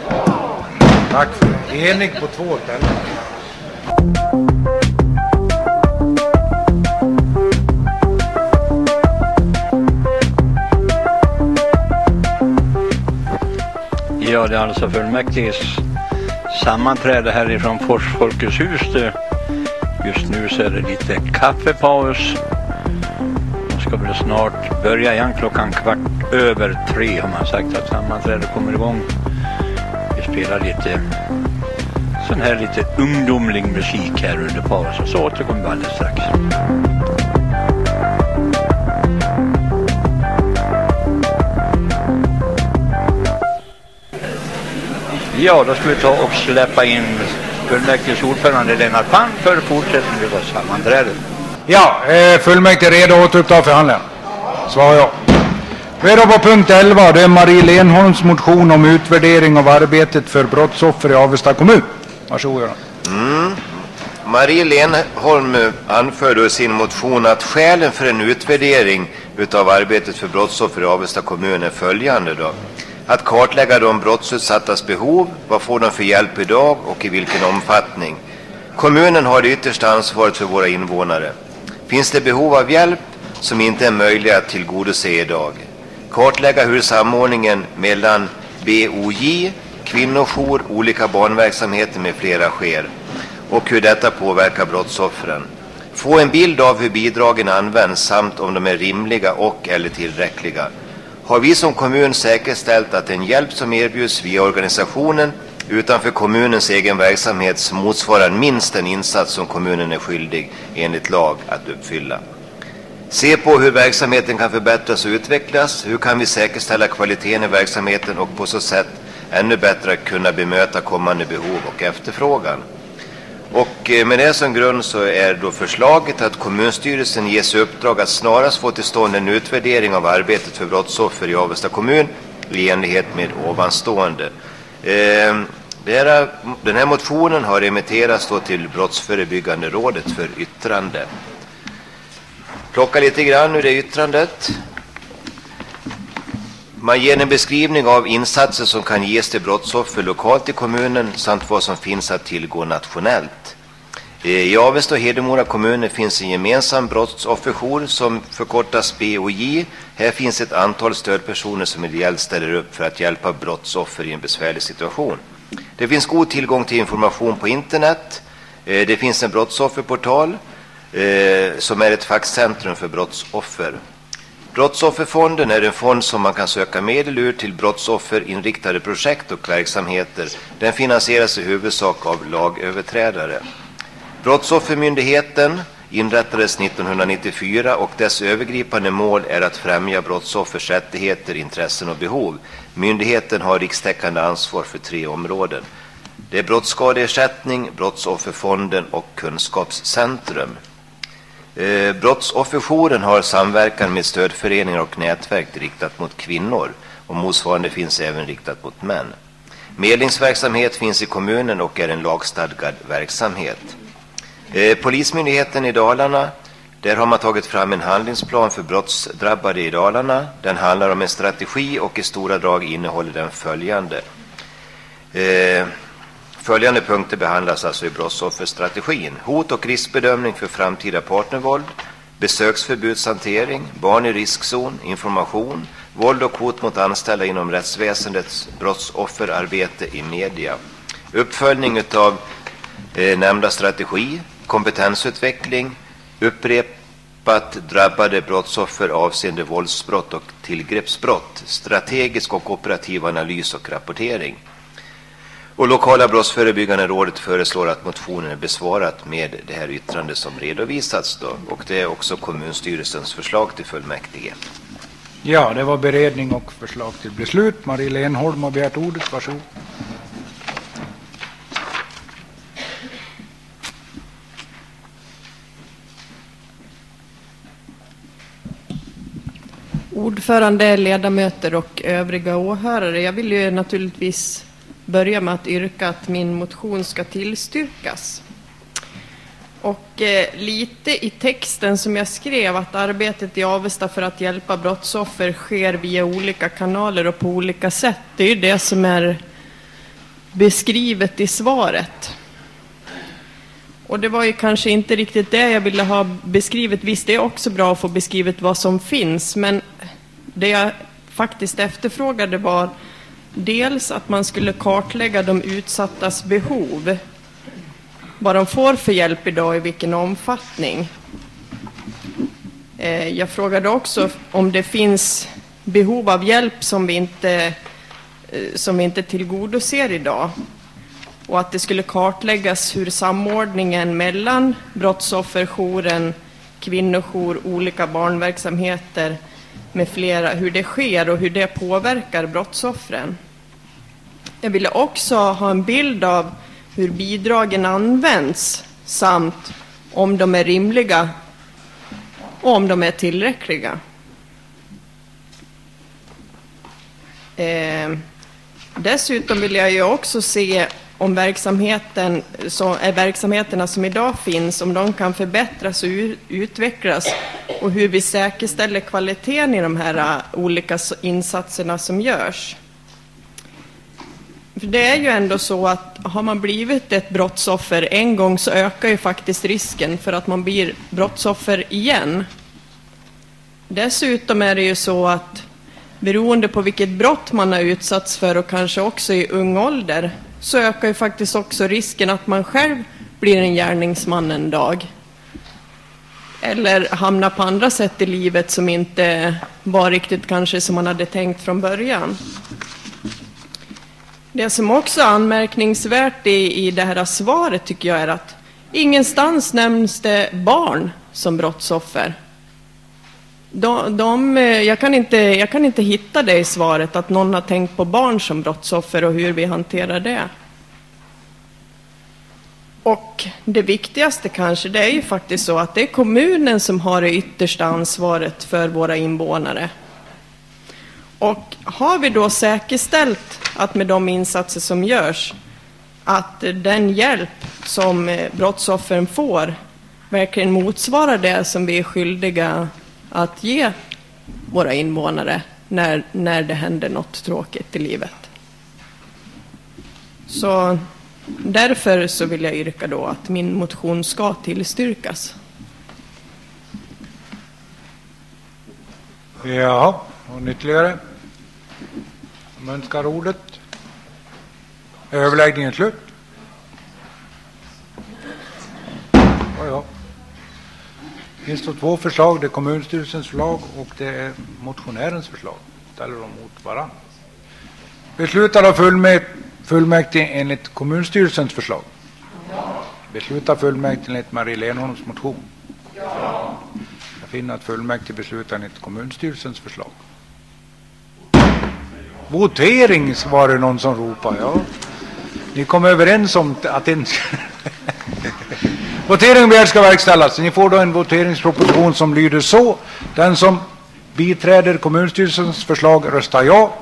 JA! Tack för det. Enig på två ställen. Ja, det är alltså fullmäktiges sammanträde härifrån Fors Folkets hus. Just nu så är det lite kaffepaus. Ska väl snart börja igen klockan kvart över tre har man sagt att sammanträdet kommer igång. Vi spelar lite sån här lite ungdomlig musik här under pausen så återkommer vi alldeles strax. Ja, då ska vi ta och släppa in fullmäktiges ordförande Lennart Palm för fortsättning av sammanträdet. Ja, eh, fullmäktige redo att återuppta förhandlingen? Svar ja. Vi är då på punkt 11. Det är Marie Lenholms motion om utvärdering av arbetet för brottsoffer i Avesta kommun. Varsågod Göran. Mm. Marie Lenholm anför då i sin motion att skälen för en utvärdering utav arbetet för brottsoffer i Avesta kommun är följande. Då. Att kartlägga de brottsutsattas behov, vad får de för hjälp idag och i vilken omfattning. Kommunen har det yttersta ansvaret för våra invånare. Finns det behov av hjälp som inte är möjliga att tillgodose idag? Kartlägga hur samordningen mellan BOJ, kvinnojour, olika barnverksamheter med flera sker och hur detta påverkar brottsoffren. Få en bild av hur bidragen används samt om de är rimliga och eller tillräckliga. Har vi som kommun säkerställt att den hjälp som erbjuds via organisationen utanför kommunens egen verksamhet motsvarar minst den insats som kommunen är skyldig enligt lag att uppfylla. Se på hur verksamheten kan förbättras och utvecklas. Hur kan vi säkerställa kvaliteten i verksamheten och på så sätt ännu bättre kunna bemöta kommande behov och efterfrågan. Och eh, med det som grund så är då förslaget att kommunstyrelsen ges i uppdrag att snarast få till stånd en utvärdering av arbetet för brottsoffer i Avesta kommun i enlighet med ovanstående. Ehm, den här motionen har remitterats då till Brottsförebyggande rådet för yttrande. Plocka lite grann ur det yttrandet. Man ger en beskrivning av insatser som kan ges till brottsoffer lokalt i kommunen samt vad som finns att tillgå nationellt. Eh, I Avesta och Hedemora kommuner finns en gemensam brottsofferjour som förkortas BOJ. Här finns ett antal stödpersoner som ideellt ställer upp för att hjälpa brottsoffer i en besvärlig situation. Det finns god tillgång till information på internet. Eh, det finns en brottsofferportal eh, som är ett fackcentrum för brottsoffer. Brottsofferfonden är en fond som man kan söka medel ur till brottsofferinriktade projekt och verksamheter. Den finansieras i huvudsak av lagöverträdare. Brottsoffermyndigheten inrättades 1994 och dess övergripande mål är att främja brottsoffers rättigheter, intressen och behov. Myndigheten har rikstäckande ansvar för tre områden. Det är brottsskadeersättning, Brottsofferfonden och Kunskapscentrum. Eh, brottsofferjouren har samverkan med stödföreningar och nätverk riktat mot kvinnor och motsvarande finns även riktat mot män. Medlingsverksamhet finns i kommunen och är en lagstadgad verksamhet. Eh, polismyndigheten i Dalarna, där har man tagit fram en handlingsplan för brottsdrabbade i Dalarna. Den handlar om en strategi och i stora drag innehåller den följande. Eh, Följande punkter behandlas alltså i brottsofferstrategin. Hot och riskbedömning för framtida partnervåld, besöksförbudshantering, barn i riskzon, information, våld och hot mot anställda inom rättsväsendets brottsofferarbete i media. Uppföljning av eh, nämnda strategi, kompetensutveckling, upprepat drabbade brottsoffer avseende våldsbrott och tillgreppsbrott, strategisk och operativ analys och rapportering. Och lokala brottsförebyggande rådet föreslår att motionen är besvarat med det här yttrandet som redovisats då. Och det är också kommunstyrelsens förslag till fullmäktige. Ja, det var beredning och förslag till beslut. Marie Lenholm har begärt ordet. Varsågod. Ordförande, ledamöter och övriga åhörare. Jag vill ju naturligtvis börja med att yrka att min motion ska tillstyrkas. Och eh, lite i texten som jag skrev att arbetet i Avesta för att hjälpa brottsoffer sker via olika kanaler och på olika sätt. Det är ju det som är beskrivet i svaret. Och det var ju kanske inte riktigt det jag ville ha beskrivet. Visst, det är också bra att få beskrivet vad som finns, men det jag faktiskt efterfrågade var dels att man skulle kartlägga de utsattas behov. Vad de får för hjälp idag, i vilken omfattning. Eh, jag frågade också om det finns behov av hjälp som vi inte, eh, som vi inte tillgodoser idag och att det skulle kartläggas hur samordningen mellan brottsofferjouren, kvinnojour, olika barnverksamheter med flera, hur det sker och hur det påverkar brottsoffren. Jag ville också ha en bild av hur bidragen används samt om de är rimliga och om de är tillräckliga. Eh, dessutom vill jag ju också se om verksamheten, så är verksamheterna som idag finns, om de kan förbättras och utvecklas och hur vi säkerställer kvaliteten i de här äh, olika insatserna som görs. För det är ju ändå så att har man blivit ett brottsoffer en gång så ökar ju faktiskt risken för att man blir brottsoffer igen. Dessutom är det ju så att beroende på vilket brott man har utsatts för och kanske också i ung ålder så ökar ju faktiskt också risken att man själv blir en gärningsman en dag. Eller hamnar på andra sätt i livet som inte var riktigt kanske som man hade tänkt från början. Det som också är anmärkningsvärt i, i det här svaret tycker jag är att ingenstans nämns det barn som brottsoffer. De, de, eh, jag, kan inte, jag kan inte hitta det i svaret, att någon har tänkt på barn som brottsoffer och hur vi hanterar det. Och det viktigaste kanske, det är ju faktiskt så att det är kommunen som har det yttersta ansvaret för våra invånare. Och har vi då säkerställt att med de insatser som görs, att den hjälp som eh, brottsoffren får verkligen motsvarar det som vi är skyldiga att ge våra invånare när, när det händer något tråkigt i livet. Så därför så vill jag yrka då att min motion ska tillstyrkas. Ja, och ytterligare? Om önskar ordet? Överläggningen slut? Oh ja finns det två förslag. Det är kommunstyrelsens förslag och det är motionärens förslag. Ställer dem mot varandra. Beslutar av fullmäktige enligt kommunstyrelsens förslag? Ja. Beslutar fullmäktige enligt Marie Lenholms motion? Ja. Jag finner att fullmäktige beslutar enligt kommunstyrelsens förslag. Votering var det någon som ropade. Ja. Ni kom överens om att inte... Votering begärs ska verkställas. Ni får då en voteringsproposition som lyder så. Den som biträder kommunstyrelsens förslag röstar ja.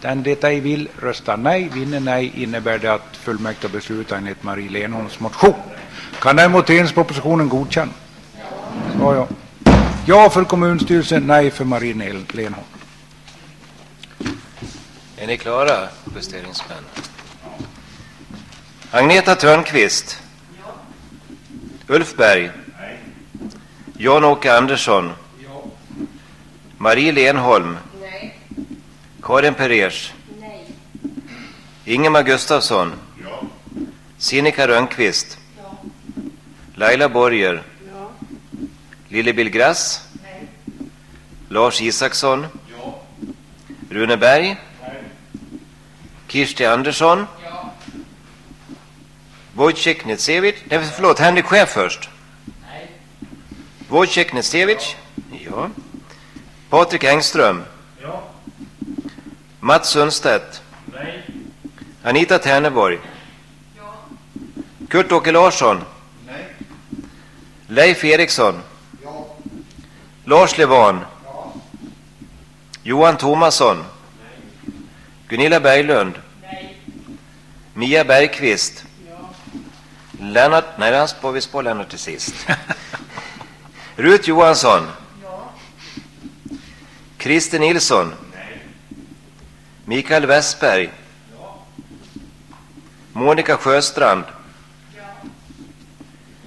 Den det ej vill röstar nej. Vinner nej innebär det att fullmäktige beslutar enligt Marie Lenholms motion. Kan den voteringspropositionen godkännas? Ja, ja. Ja för kommunstyrelsen, nej för Marie Lenholm. Är ni klara, justeringsmän? Agneta Törnqvist. Ulf Berg. Nej. Jan-Åke Andersson. Ja. Marie Lenholm. Nej. Karin Perers. Nej. Ingemar Gustafsson. Ja. Sinikka Rönnqvist. Ja. Laila Borger. Ja. Lillebill Grass. Nej. Lars Isaksson. Ja. Rune Berg. Nej. Kirsti Andersson. Wojciech Netsevich, nej förlåt, Henrik Chef först. Nej. Wojciech Netsevich, ja. Patrik Engström. Ja. Mats Sundstedt. Nej. Anita Terneborg. Ja. Kurt-Åke Larsson. Nej. Leif Eriksson. Ja. Lars Levan. Ja. Johan Thomasson. Gunilla Berglund. Mia Bergqvist. Lennart, nej, den spår vi spår Lennart till sist. Rut Johansson. Christer Nilsson. Mikael Westberg. Monica Sjöstrand.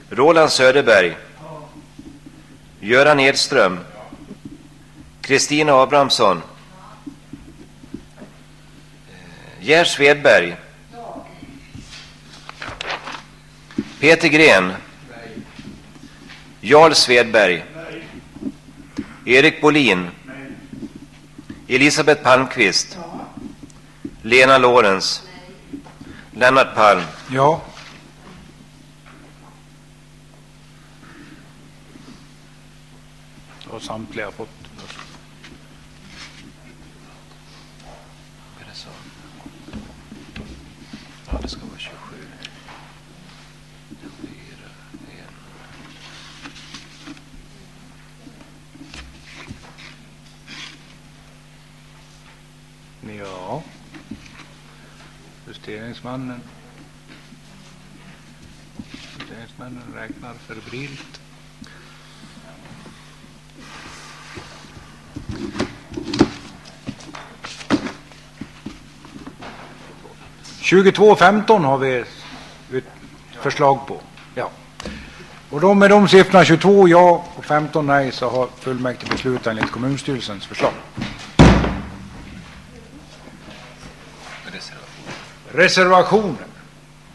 Roland Söderberg. Göran Edström. Kristina Abrahamsson. Gerd Svedberg. Peter Gren. Jarl Svedberg. Erik Bolin. Elisabeth Palmqvist. Lena Lorenz. Lennart Palm. Ja. Då har samtliga fått. Är det så? Ja, det ska vara 27. Fyra, en. Ja. Justeringsmannen. Justeringsmannen räknar febrilt. Tjugotvå femton har vi ett förslag på. Ja. Och då med de siffrorna 22 ja och 15 nej så har fullmäktige beslutat enligt kommunstyrelsens förslag. Reservationer.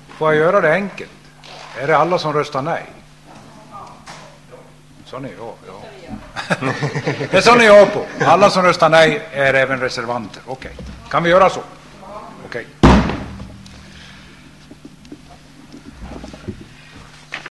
Får jag göra det enkelt? Är det alla som röstar nej? Sa ni ja? ja. det sa ni ja på. Alla som röstar nej är även reservanter. Okej, kan vi göra så?